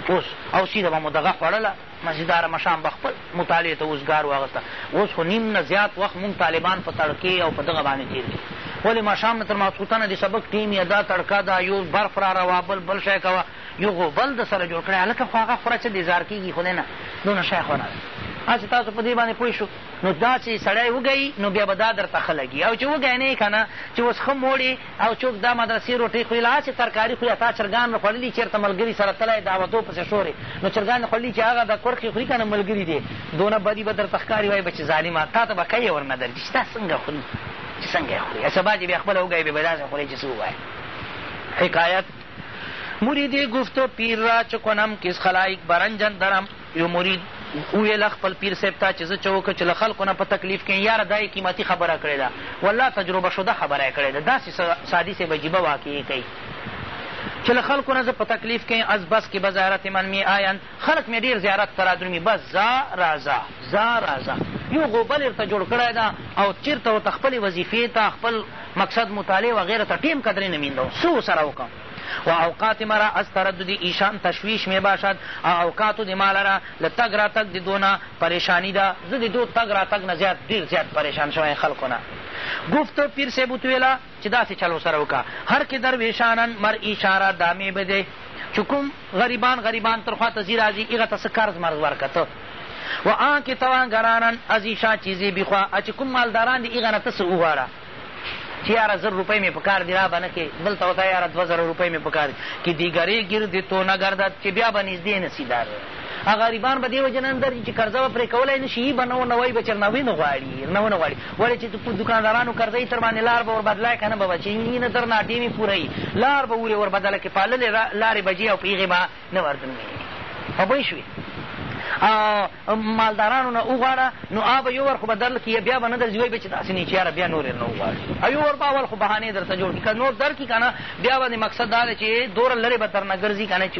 S2: اوس او سیده به مو دغه خوړله مزیداره مشام به خپل مطالعې ته اوزګار واغسته اوس خو نیم نه زیات وخت مونږ طالبان په تړکې او په دغه باندې تېر کړي ولې ماښام نه تر ماسخوتنه د سبق ټیم یا دا تړکه دا یو برف را روابل بل شی کوه يو غوبل د سره جوړ کړی هلکه خو هغه خوره چه دی زار کيږی خو دی نه نو نشه يې خوره ده هسې تاسو په دې باندې پوه شو نو دا چې سړی وږی نو بیا به دا درته ښه لګي او چې وږی نه یې که نه چې اوس ښه موړې او چوک دا مدرسې روټۍ خوري له هسې ترکاري خوري تا چرګان نه خوړلي چېرته ملګري سره تللی دعوتو پسې شورې نو چرګان نه خوړلي چې هغه د کرښې خوري که نه ملګري دی دونه بدي به درته ښکاري وایي به چې ظالمه تا ته به ښه یې ورنه درځي چې تا څنګه خوري چې څنګه یې خوري سبا چې بیا خپله وږی به به داسې خورې چې څه ووایي حکایت مریدی گفت پیر را چه کنم که از خلایق برنجندرم یو مرید وویل خپل پیر صاحب ته چې زه چه وکړم چې له خلکو نه په تکلیف کې یم یاره دا یې قیمتي خبره کړې ده والله تجربه شده خبره یې کړې ده داسې څه سادي صاحب عجیبه واقعې کوي چې له خلکو نه زه په تکلیف کې از بس که بزارت من می آیند خلک مې ډېر زیارت ته رادرومي بس ځه راځه ځه راځه یو غوبل ورته جوړ کړی ده او چېرته ورته خپلې وظیفې ته خپل مقصد مطالعې وغیره ته ټیم قدرې نه میندوم څه ورسره وکړم و اوقات مرا از تردد ایشان تشویش می باشد او اوقاتو د ما لره له تګ راتګ د دو نه پریشانی ده زه د دو تګ راتګ نه زیات ډېر زیات پریشان شوی خلکو نه گفت پیر صاحب وتویله چه داسی چل ورسره وکه هر که درویشانن مر ای شاره دامی بده چه کوم غریبان غریبان تر خواته زی رازی ایغه ته څه قرض مرض ورکه ته و آن که توانګرانن از ایشان چیزی بخوا ا چه کوم مالداران دی ایغه نه ته څه وغواړه چه یاره زر روپۍ می پکار دی را به نه که بل ته وتا یاره دوه زره روپۍ می پکار دی که دیګرې ګرد تو نګردد چه بیا به نږدې نسی دار او غریبان به دې وجې نه اندر دي چې قرضه به پرې کولای نه شي یي به نه نوی به چېرنه وینه غواړي نه ونه غواړي ولې چې په دکاندارانو قرضه یي تر باندې لار به وربدله که نه به چې یي نه تر نا ټیمې پوره یي لار به ورې وربدله کې پاللې لارې بجې او په هغې به نه وردنوي په پوه شوې او مالدارانو نه وغواړه نو آ به یو ور خو به در لکي بیا به نه درځي وایي به چې داسې نه چې یاره بیا نور یې نه وغواړي او یو ور به اول خو بهانې درته جوړ کړي که نور در کړي که نه بیا به د مقصد دا دی چې دوره لرې به درنه ګرځي که نه چې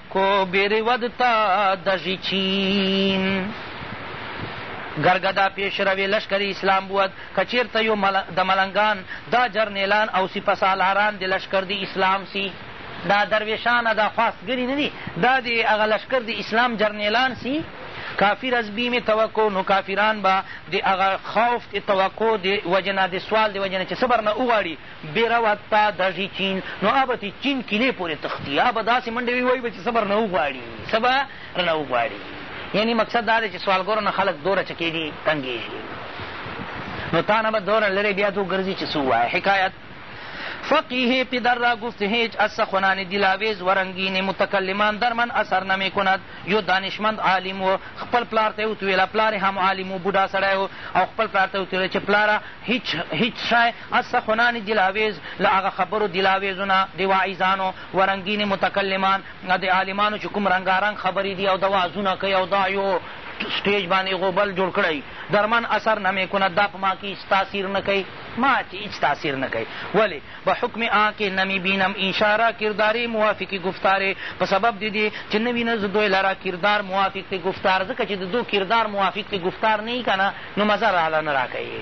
S2: کو بیرود تا دژی چین ګرګه دا پیش روی لشکر اسلام بود که چیرته یو مل... د ملنګان دا جرنیلان او سپه سالاران د لشکر د اسلام سی دا درویشان دا خواستګری نه دی دا د هغه لشکر د اسلام جرنیلان سی کافر از بیم توقع نو کافران به د هغه خوف د توقع د وجې نه د سوال د وجې نه چې څه برنه وغواړي بیره وتا دژی چین نو ابه تی چین کیلی پوری تختی ابه داسی منډی وی وای به چی صبر نه وغواړی صبر نه وغواړی یعنی مقصد دا دی چې سوالګرو نه خلک دوره چه کېږي تنګېږي نو تا نه به دوره لرې بیا تو ګرځي چې څه ووایه حکایت فقیه پدر را گفت هیچ از سخنان دلاویز و رنگین متکلمان در من اثر نمی کند یو دانشمند عالم و خپل پلار ته وتویله پلار هم عالم و بوډا سړی و او خپل پلار ته وتویله چې پلاره هیچ هیچ شی از سخنان دلاویز، له هغه خبرو دلاویزو نه، د واعظانو، و رنګین متکلمان، د عالمانو چې کوم رنګارنګ خبرې دي او دا وعظونه کوي او دا یو سټېج باندې غوبل جوړ کړی، در من اثر نمی کند، دا په ما کې هېڅ تاثیر نه کوي، ما کې هېڅ تاثیر نه کوي، ولې به حکم آن که نمی بینم ایشان را کردار موافق گفتار، په سبب د دې چې نه وینم زه دوی لره کردار موافق د ګفتار، ځکه چې د دوی کردار موافق د ګفتار نه وي که نه نو مزه راله نه راکوي.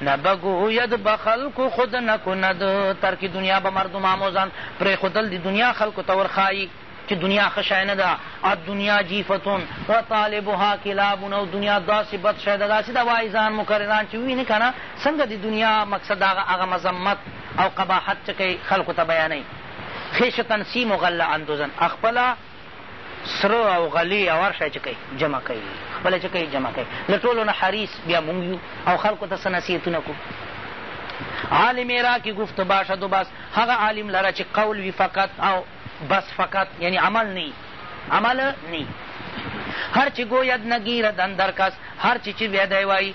S2: نه به ګوید به خلکو خود نکند ترک دنیا به مردم آموزند پرېښودل دې دنیا خلکو ته ورښايي چې دنیا ښه شی نه ده الدنیا جیفتون و طالبها کلابون او دنیا داسې بد شی ده داسې ده وایي ځان مکرران چې ووینې که نه څنګه د دنیا مقصد هغه هغه مذمت او قباحت چې کوي خلکو ته بیانوي خیشتن سی مغله اندوزن خپله سره او غلې او هر شی چې کوي جمع کوي خپله چې کوي جمع کوي له ټولو نه حریص بیا مونږ یو او خلکو ته څه نصیحتونه کړو عالم را کې گفت باشد و بس هغه عالم لره چې قول وي فقط او بس فقط یعنی عمل نه عمل نه هر چې گوید نگیرد اندر کس هر چې چې بیا دی وایي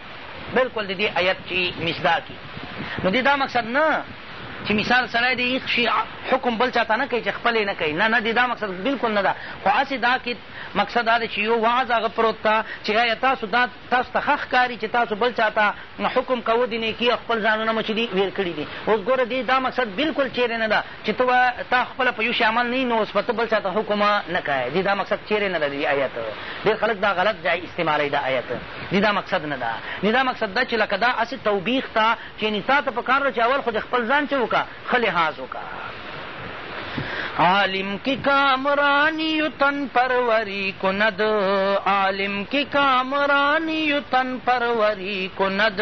S2: بلکل د دې ایت چې مصداق وي نو دې دا مقصد نه چې مثال سړی دی ایښ شي حکم بل چاته نه کوي چې خپل یې نه کوي نه نه دې دا مقصد بلکل نه ده خو هسې دا کې مقصد دا دی چې یو وعظ هغه پروت ته چې ایا تاسو دا تاسو ته ښه ښکاري چې تاسو بل چاته حکم کوو د نیکي او خپل ځانونه مو چې دي ویل کړي دي اوس ګوره دې دا مقصد بلکل چیرې نه ده چی ته تا خپله په یو شی عمل نه وی نو اوس به ته بل چاته حکم نه کړی دی دا مقصد چیری نه ده دی آیت ډیر خلک دا غلط ځای استعمالوی دا آیت دی دا مقصد نه ده دی دا مقصد ده چی لکه دا هسی توبیخ ته چی یعنی تاته په کار ده چی اول خو د خپل ځان چه وکړه ښه لحاظ وکړه عالم کی کامرانی تن پروری کند عالم کی کامرانی تن پروری کند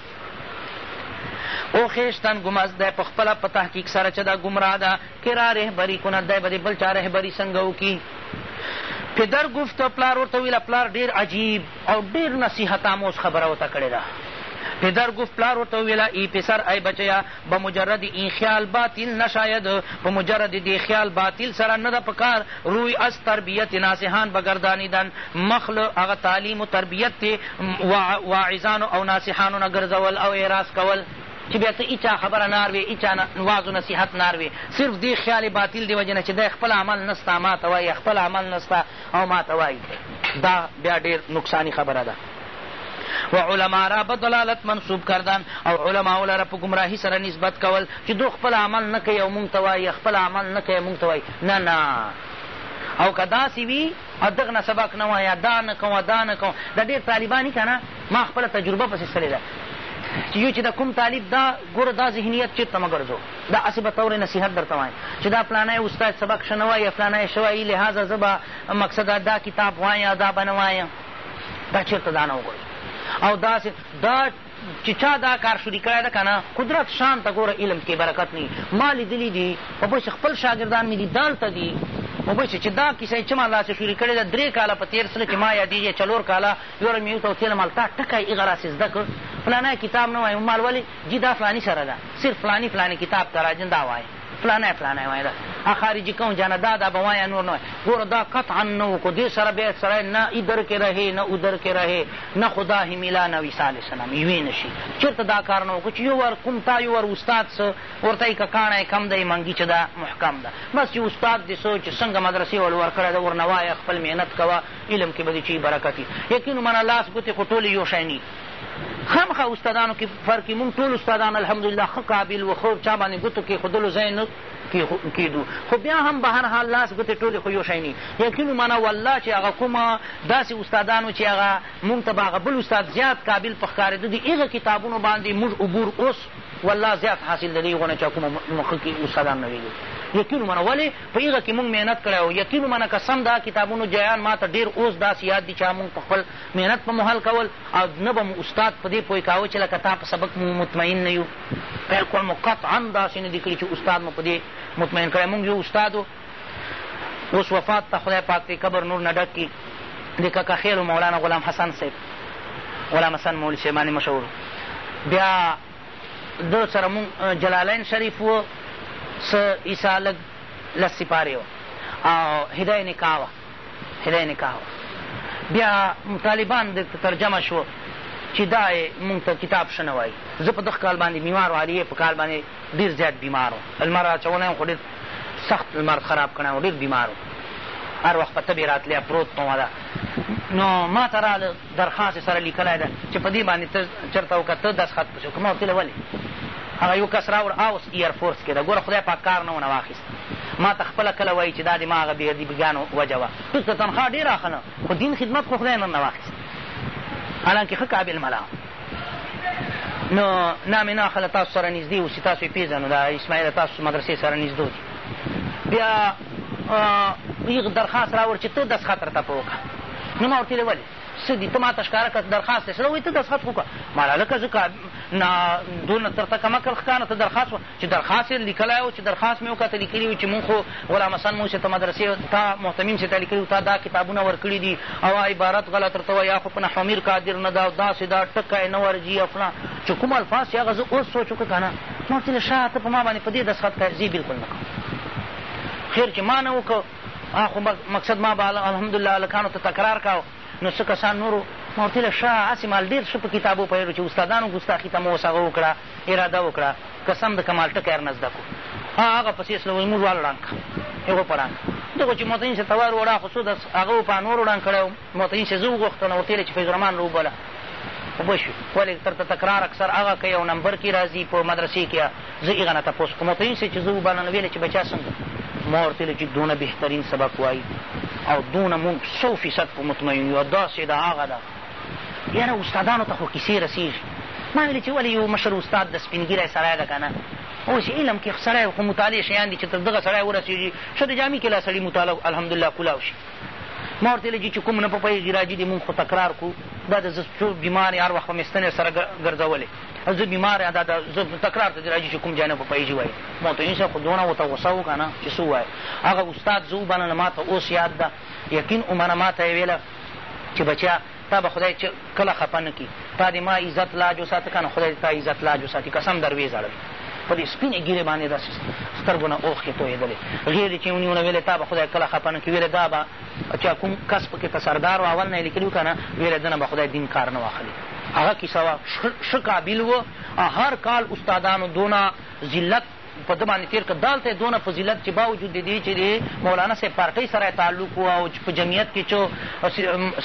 S2: او خېشتن ګمز دی په خپله په تحقیق سره چه دا ګمراه ده که را رهبري کند دی به د بل چا رهبري څنګه وکړي پدر ګفت پلار ورته وویل پلار ډېر عجیب او ډېر نصیحت آموز خبره ورته کړې ده پدر ګفت پلار ورته وویل ای پسر ای بچیه به مجرد این خیال باطل نشاید په مجرد دې خیال باطل سره نه ده په کار روی از تربیت ناصحان به ګردانیدن مخ له هغه تعلیم و تربیت تې واعظانو او ناصحانو نه ګرځول او اعراض کول چې بیا ته هیچا خبره نه اروې هیچا واز و نصیحت نه اروې صرف دې خیال باطل دې وجې نه چې دی خپل عمل نه ستا ما ته وایي خپل عمل نه ستا او ما ته وایي دا بیا ډېر نقصاني خبره ده و علما را به دلالت منصوب کردن او علماو لره په ګمراهي سره نسبت کول چې دو خپل عمل نه کوي او مونږ ته وایي خپل عمل نه کوي مونږ ته وایي نه نه او که داسې وي او دغه نه سبق نه وایه دا نه کوه دا نه کوه دا ډېر طالبان که نه ما خپله تجربه پسې څلې ده چې یو چې د کوم طالب دا ګوره دا ذهنیت چېرته مه ګرځو دا هسې به طور نصیحت درته وایم چې دا فلانی استاد سبق ښه نه وایي فلانی ښه وایي لهذا زه به مقصد دا کتاب وایم دا به نه وایم دا چېرته دا نه وګورئ او داسې دا چې چا دا کار شروع کړی ده که نه قدرت شان ته ګوره علم کې برکت نه ما لیدلي دي په بس خپل شاګردان مې دي دلته دي په بس چې دا کیسه چې ما داسې شروع کړې ده درې کاله په تېر سره چې ما یادېږي څلور کاله یوره مې ورته وتېلم هلته ټکی هغه راسې زده کړ فلانی کتاب نه وایم مال ولې جي دا فلاني سره ده صرف فلاني فلاني کتاب ته راځم دا وایم فلانی فلانی وای دا ا خارجی کون جانا دا دا به وای نور نه وای ګوره دا قطعا نه و کو دې سره بیا سړی نه ادر کې رهې نه ادر کې رهې نه خدا هی میلا نه وی صالح سلام یوې نه شي چېرته دا کار نه وکړو چې یو ور کوم تا یو ور استاد څه ورته یې که کاڼی کم دی منګي چې دا محکم ده بس چې استاد دې څه چې څنګه مدرسې ول ورکړی ده ورنه وایه خپل محنت کوه علم کې به دې چی برکت وي یقینا منه لاس ګوتې خو ټولې یو شی نه خامخا استادانو کې فرق کې مونږ ټول استادان الحمدلله ښه قابل و خو چا باندې ګوتو کېښودلو ځای نه کېدو خو بیا هم به هر حال لاس ګوتې ټولې خو یو شی نه یقین منه والله چې هغه کومه داسې استادانو چې هغه مونږ ته به هغه بل استاد زیات قابل په ښکارېده د هغه کتابونو باندې موږ عبور اوس والله زیات حاصل د دې غونه چا کومه مخ کې استادان نه ویلي یقین منه ولې په هغه کې مونږ محنت کړی او یقین منه قسم دا کتابونو جیان ما ته ډېر اوس داسې یاد دي چې مونږ په خپل محنت به مو حل کول او نه به مو استاد په دې پوه کاوه چې لکه تا په سبق مو مطمئن نه یو بلکل مو قطعا داسې نه دي کړي چې استاد مو په دې مطمئن کړی مونږ یو استاد اوس وفات ته خدای پاک دې قبر نور نه ډک کړي د کاکا خیلو مولانا غلام حسن صاحب غلام حسن مولي صاحب باندې مشهور بیا ده سره مونږ جلالین شریف و څه عیسی لږ لس سپارې وه او هدای نکاح وه هیله نکاح وه بیا طالبان دلته ترجمه شو چې دا یې مونږ ته کتاب ښه نه وایي زه په دغه کال باندې بیمار عالیه په کال باندې ډېر زیات بیمار وم لمر اچولی وم خو ډېر سخت لمر خراب کړی وم ډېر بیمار وم هر وخت په تبې راتلی پروت وم دا نو ما ته راله درخواست سره لیکلی ده چې په دې باندې ته چرته وکړه ته دسخط پسې وکړه ما ورته ویل ولې هغه یو کس راوړ آوس ایرفورس کې ده ګوره خدای پاک کار نه ونه واخیست ما ته خپله کله وایي چې دا د ما هغه بې ادبیګانو وجه وه ټیک ته تنخوا ډېره اخله خو دین خدمت خو خدای نه نه واخیست حالانکې ښه قابل ملا نو نامې نه اخله تاسو سره نږدې اوسي تاسو یې پېژنو دا اسماعیل تاسو مدرسې سره نږدو دي بیا یغ درخواست راوړ چې ته دسخط رته په وکړه نو ما ورته ولې څه دي ته ما ته ښکاره کړه درخواست یې څه وایي ته دسخط خو کړه ما لکه زه نه دونه درته کم عقل ښکاره ته درخواست چې درخواست یې لیکلی و چې درخواست مې وکړه ته لیکلي وي چې مونږ خو غلام حسن موسې ته مدرسې تا محتمیم چې ته لیکلي و تا دا کتابونه ورکړي دي او عبارت غلط درته وایي یا خو په نحومیر قادر نه ده او داسې دا ټکی نه ورځي او فلان چې کوم الفاظ چې هغه زه اوس سوچ وکړه که نه مقتول شاه ته په ما باندې په دې دستخط کاغذي بلکل نه کوم خیر چې ما نه وکړ هغه خو مقصد ما به الحمدلله هلکانو ته تکرار کاوه نو څه کسان نورو ما ورته ویل شاه هسې مال ډېر ښه په کتابو پوهېږو چې استادانو ګستاخي ته مو اوس هغه وکړه اراده وکړه قسم د کمال ټکی هر نه زده کړو هغه پسې سله وایي موږ والا ړنګ کړه هغو په ړنګ دغو چې مطعین چې توار وړا خو څو هغه په نور ړنګ کړی معتین صیب زه وغوښتل او ورته ویل چې فیض الرحمن راوبله خو به شوي ولې تر ته تکرار اکثر هغه کوي او نمبر کې راځي په مدرسې کې زه هغه نه تپوس کوم ورته ویل چې زه وباله نو ویل چې بچا څنګه ما ورته ویل چې دونه بهترین سبق وایي او دونه مونږ سو فیصد په مطمئن یو داسې ده هغه ده یاره استادانو ته خو کیسې رسېږي ما ویل چې ولې یو مشر استاد د سپینګیری سړی ده که نه اوس علم کې سړی خو مطالعې شیان دي چې تر دغه سړی ورسېږي ښه د جامي کې لا سړي مطالعه الحمدلله کولاو شي ما ورته ویل جي چې کوم نه په پوهېږي راځي دې مونږ خو تکرار کړو دا د زه څو بیمار هر وخت به مې ستنې سره ګرځولې زه بیمار یم دا زه تکرار ته دې راځي چې کوم ځای نه په پوهېږي وایي ما ورته ویل خو دونه ورته غوسه و که نه چې څه ووایه هغه استاد زه وبلله ما ته اوس یاد ده یقین ومنه ما ته یې ویله چې بچیا تا به خدای چه کله خپه نه کی تا دی ما عزت لاج وساته کنه خدای دی تا عزت لاج وساتی قسم در وی زړل په دی سپینی ږیری باندی داسی سترګو نه اوښکی تویدلی غیړی چه ونیونه ویلی تا به خدای کله خپه نه کی ویلی دا به چا کوم کس پکی ته سردار و اول نه لیکلی و کنه ویلی دنه به خدای دین کار نه واخلی هغه کیسه وه ښه قابل و هر کال استادانو دونه ذلت په ده باندې تېر کړ، دالته یې دونه فضیلت چې باوجود د دې چې د مولانا صاحب پارټۍ سره یې تعلق و او په جمعیت کې چو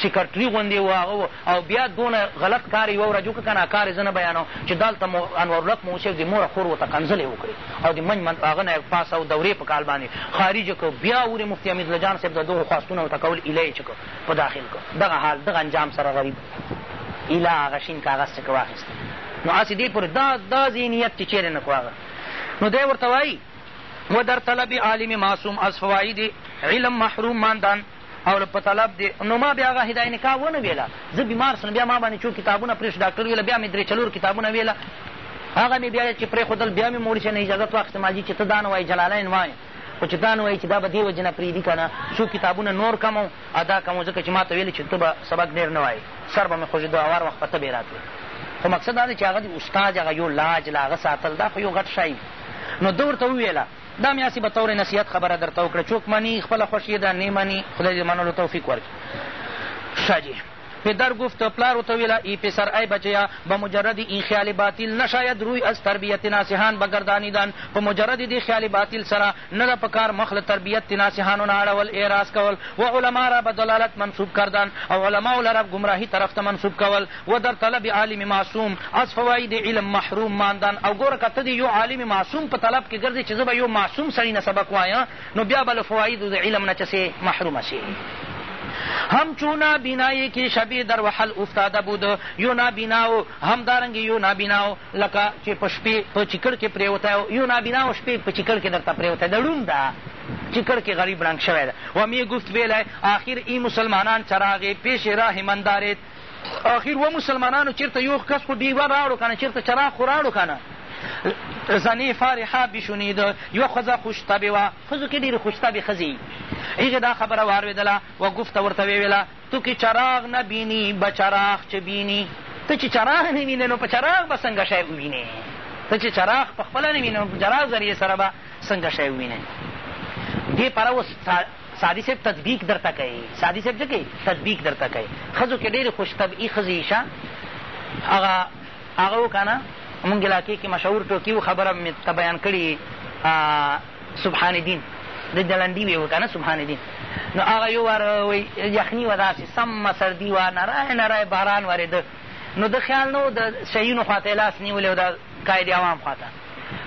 S2: سیکرټري غوندې و هغه و او بیا دونه غلط کار یې یوه ورځ وکړ که نه کار یې زه نه بیانوم چې دالته مو انورالحق مو صاحب د موره خور ورته کنځلې وکړې او د منج هغه نه پاس او دورې په کال باندې خارج کړ بیا ورې مفتي حمیدالله جان صاحب د دغو خواستونه ورته کول ایله یې چې په داخل کړ دغه حال دغه انجام سره غریب ایله هغه شین کاغذ څخه واخیست نو هسې دې پورې دا دا ذهنیت چې چېرې نه کړو هغه نو دی ورته وایي و در طلب عالم معصوم از فواید علم محروم ماندان او په طلب دی نو ما بیا هغه هدایه نکاح ونه ویله زه بیمار سم بیا ما باندې چو کتابونه پرېښ ډاکټر ویله بیا مې درې څلور کتابونه ویله هغه مې بیا چې پرېښودل بیا مې مور چې نه اجازت واخېسته ماجي چې ته دا نه وایې جلالین وایې خو چې ځان وایي چې دا به دې وجې نه پرېږدي که نه څو کتابونه نور کم او ادا کم ځکه چې ما ته ویل چې ته به سبق ډېر نه وایې سر به مې خوځېدو او هر وخت په ته به یې راتلې خو مقصد دا دی چې هغه د استاد هغه یو لاج له هغه ساتل دا خو یو غټ شی نو ده ورته وویله دا مې هسې به طور نصیحت خبره درته وکړه چوک مني خپله خوښي ده نه مني خدای دې منلو توفیق ورکړي ښه جي پدر گفت، پلار و تو ویلا، ای پسر ای بچیا، به مجرد این خیال باطل نشاید روی از تربیت ناصحان بگردانیدن، په مجرد دې خیال باطل سره نه ده په کار مخ له تربیت د ناصحانو نه اړول، اعراض کول، و علماء را به ضلالت منسوب کردن او علماء لره به ګمراهی طرف ته منسوب کول، و در طلب عالم معصوم از فواید علم محروم ماندن، او ګوره که ته د یو عالم معصوم په طلب کې ګرځې چې زه به یو معصوم سړي نه سبق وایم، نو بیا به له فوایدو د علم نه چه سې محروم شې. هم چو نابینا یې کې شبې در وحل افتاده بود یو نابینا و همدارنګې یو نابینا و لکه چې په شپې په چیکړ کې پرېوتی و یو نابینا و شپې په چیکړ کې درته پرېوتی د ړوند ده چیکړ کې غریب ړنګ شوی ده و مې گفت ویلی آخر ای مسلمانان چراغ پیش راه من دارید اخیر وه مسلمانانو چرته یو کس خو ډیوه راړو کنه چرته چراغ خو راړو کنه زنې فارحه بشنید یوه ښځه خوشطبې وه ښځو کې ډېرې خوشطبې ښځې هغې دا خبره واورېدله و ګفته ورته ویې ویله تو که چراغ نه بینی به چراغ چه بینی ته چې چراغ نه وینې نو په چراغ به څنګه شی ووینې ته چې چراغ په خپله نه وینې نو په چراغ ذریعې سره به څنګه شی ووینې دې پره اوس سعدي صاحب تطبیق درته کوي سعدي صاحب څه کوي تطبیق درته کوي ښځو کې ډېرې خوش طبعي ښځې شه هغه هغه و که نه مونږ علاقې کې مشهور ټوکي و خبره مې ته بیان کړي سبحان الدین د دلنډي وې و که نه سبحان الدین نو هغه یو وار وایي یخني وه داسې سمه سردي وه نری نری باران ورېده نو ده خیال نه و د شهیونو خوا ته یې لاس نیولی او د قاعد عوام خوا ته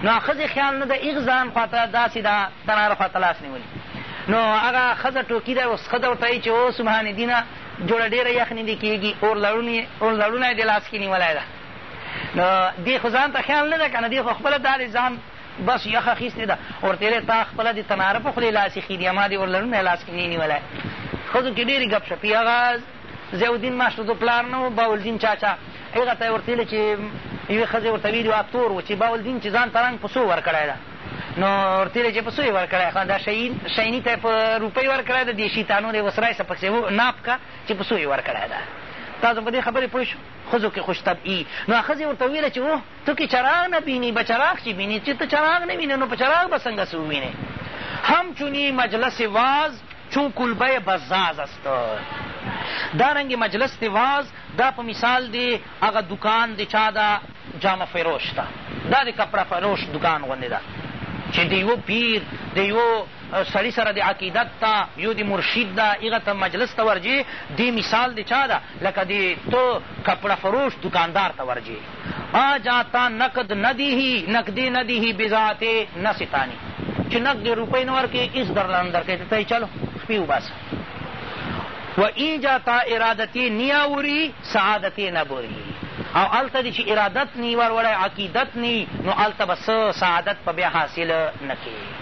S2: نو هغه ښځې خیال نه د هېغ ځان خوا ته داسې د تناره خوا ته لاس نیولي نو هغه ښځه ټوکي ده اوس ښځه ورته وایي چې او سبحان دینه جوړه ډېره یخنې دې کېږي اور لړونی اور لړونه یې دې لاس کې نیولی ده نو دې خو ځان ته خیال نه ده که نه دې خو خپله دا ځان بس یخ اخیستې ده ورته ویلی تا خپله د تناره په خولې لاس ایښي دي ما دې اور لړونه لاس کې نه نیولی ښځو کې ډېرې ګپ شپې هغه ضیاالدین ما ښځو پلار نه و، باالدین چاچا هغه ته ورته ویل چې یوې ښځې ورته ویلي وه تور و چې باالدین چې ځان ته رنګ په څو ورکړی ده نو ورته ویل چې په څو یې ورکړی خان دا شیني ته یې په روپۍ ورکړی ده دې شیطانو دی اوس رایسه پکسې ناپ که چې په څو یې ورکړی ده تاسو په دې خبرې پوه شو ښځو کې خوش طبعي نو ښځې ورته ویله چې اوه ته که چراغ نه بینی به چراغ چی بینی چه ته چراغ نه وینی نو په چراغ به څنګه څه ووینی هم چنی مجلس وعظ چون کلبه بزاز است دارنګ مجلس دی وعظ دا په مثال دی هغه دکان دی چا دا جامه فروش تا دا دی کپڑا فروش دکان غوندی دا چه دی یو پیر دی یو سړی سره د عقیدت ته یو د مرشد ده هغه ته مجلس ته ورځې دې مثال د چا ده لکه د تو کپړه فروش دکاندار ته ورځې آ جاتا نقد ندیهی نقدی ندیهی بذات نستانی چې نقد روپۍ نه ورکوې هېڅ درله نه درکوي ته یې چلو خپې وباسه و این جاتا ارادتې نیاوري سعادتې نه بري او هلته دې چې ارادت نی وروړی عقیدت نی نو هلته به څه سعادت په بیا حاصل نه کړې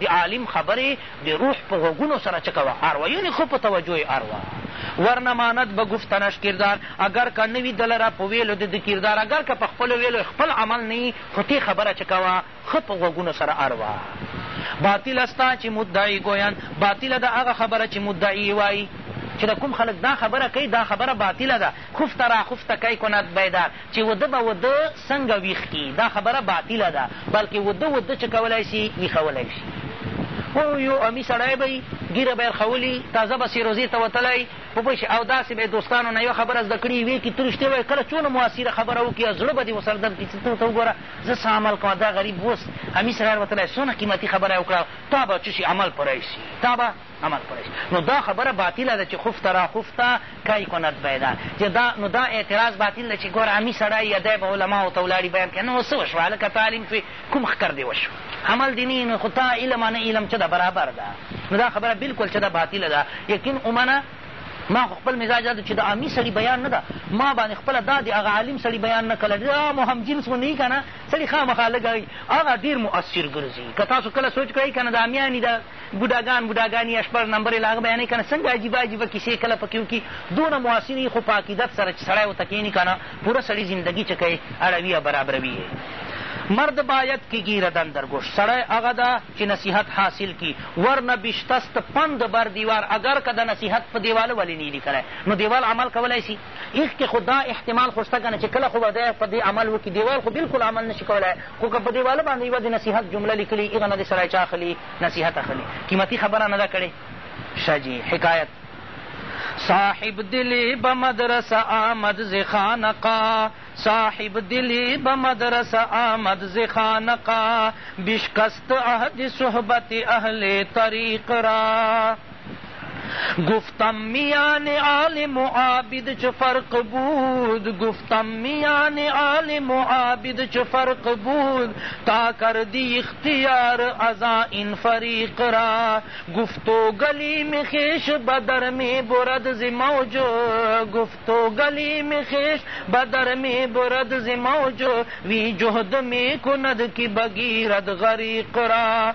S2: د عالم خبرې د روح په غوږونو سره چه کوه اروا یعنی خو په توجه اروا ورنه ماند به گفتنش کردار اگر که نه وي دلره په ویلو د ده کردار اگر که په خپلو ویلو یې خپل عمل نه وي خو تې خبره چه کوه خو په غوږونو سره اروا باطله ستا چې مدعي ګویان باطله ده هغه خبره چې مدعي یې وایي چې د کوم خلک دا خبره کوي دا خبره باطله ده خفته را خفته کوي کند بیدار چې وده به وده څنګه ویښ کړي دا خبره باطله ده بلکې وده وده چې کولای شي ویښولی شي هو یو امي سړی به وي ږیره به یې رخولي تازه به سیروزې ته وتلی په پوه شي او داسې به یې دوستانو نه یوه خبره زده کړي وي کې ترشتې به کله څونه مؤثره خبره وکړي او زړه به دې ورسره درد کړي ته ته وګوره زه څه عمل کوم دا غریب اوس امي سړی وتلی څونه قیمتي خبره یې وکړه تا به څه شي عمل پوری شي تا به امر کړی شي نو دا خبره باطله ده چې خفت را خفت کای کند پیدا چې دا نو دا اعتراض باطل ده چې ګوره عامي سړی یا دی به علماو ته ولاړي بیان کړي نو څه وشوه هلکه تعلیم شوې کوم ښکر دې وشو عمل دې نه نو خو تا علم نه علم چې ده برابر ده نو دا خبره بلکل چې ده باطله ده یقین ومنه ما خو خپل مزاج دا چې د عامي سړي بیان نه ده ما باندې خپله دا د هغه عالم سړي بیان نه کړه دا مو هم جنس خو نه که نه سړي خامخا لږه هغه ډېر مؤثر ګرځي که تاسو کله سوچ کړئ که نه د عامیاني د بوډاګان بوډاګانی اشپړ نمبر لا هغه بیانوی کنه څنګه عجیبه عجیبه کیسې کله پکې وکړي دونه محسن یی خو په عقیدت سره چې سړی ورته کینی کنه پوره سړی زندګی چې کوي اړوي او برابروي یې مرد باید که گیردن در گوش سړی هغه ده چې نصیحت حاصل کی ورنه بیشتست پند بر دیوار اگر که د نصیحت په دیواله ولې نه لیکلی نو دیوال عمل کولی سي ایخ کې خو دا احتمال خو شته که نه چې کله خو به دی په دې عمل وکړي دیوال خو بلکل عمل نه شي کولی خو که په دیواله باندې یوه د نصیحت جمله لیکلي هغه نه دې سړی چا اخلي نصیحت اخلي قیمتي خبره نه ده کړې ښه جي حکایت صاحب دلی به مدرسه آمد ز خانقا صاحب دلی به مدرسه آمد ز خانقا بشکست عهد صحبت اهل طریق را گفتم میان عالم و عابد چه فرق بود گفتم میان عالم و عابد چه فرق بود تا کردی اختیار ازا این فریق را گفتو گلی می خیش بدر می برد ز موج گفتو گلی می خیش بدر می برد ز موج وی جهد می کند که بگیرد غریق را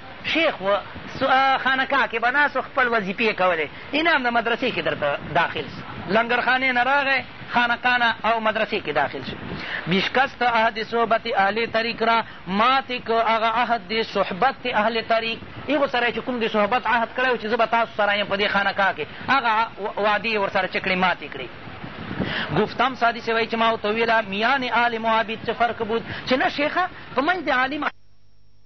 S2: شیخ و خانقاه کې به ناست و خپل وظیفې یې کولې انعام د مدرسې کې درته داخل سو لنګرخانې نه راغی خانقاه نه او مدرسې کې داخل شو بشکست عهد صحبت اهل طریق را ماتې که هغه عهد دی صحبت دی اهل طریق هغو سره چې کوم د صحبت عهد کړی و چې زه به تاسو سره یم په دې خانقاه کې هغه وعدې یې ورسره چې کړې ماتې کړې گفتم سادی سوی چې ما ورته وویله میان عالم و عابد څه فرق بود چې نه شیخه په منځ د عالم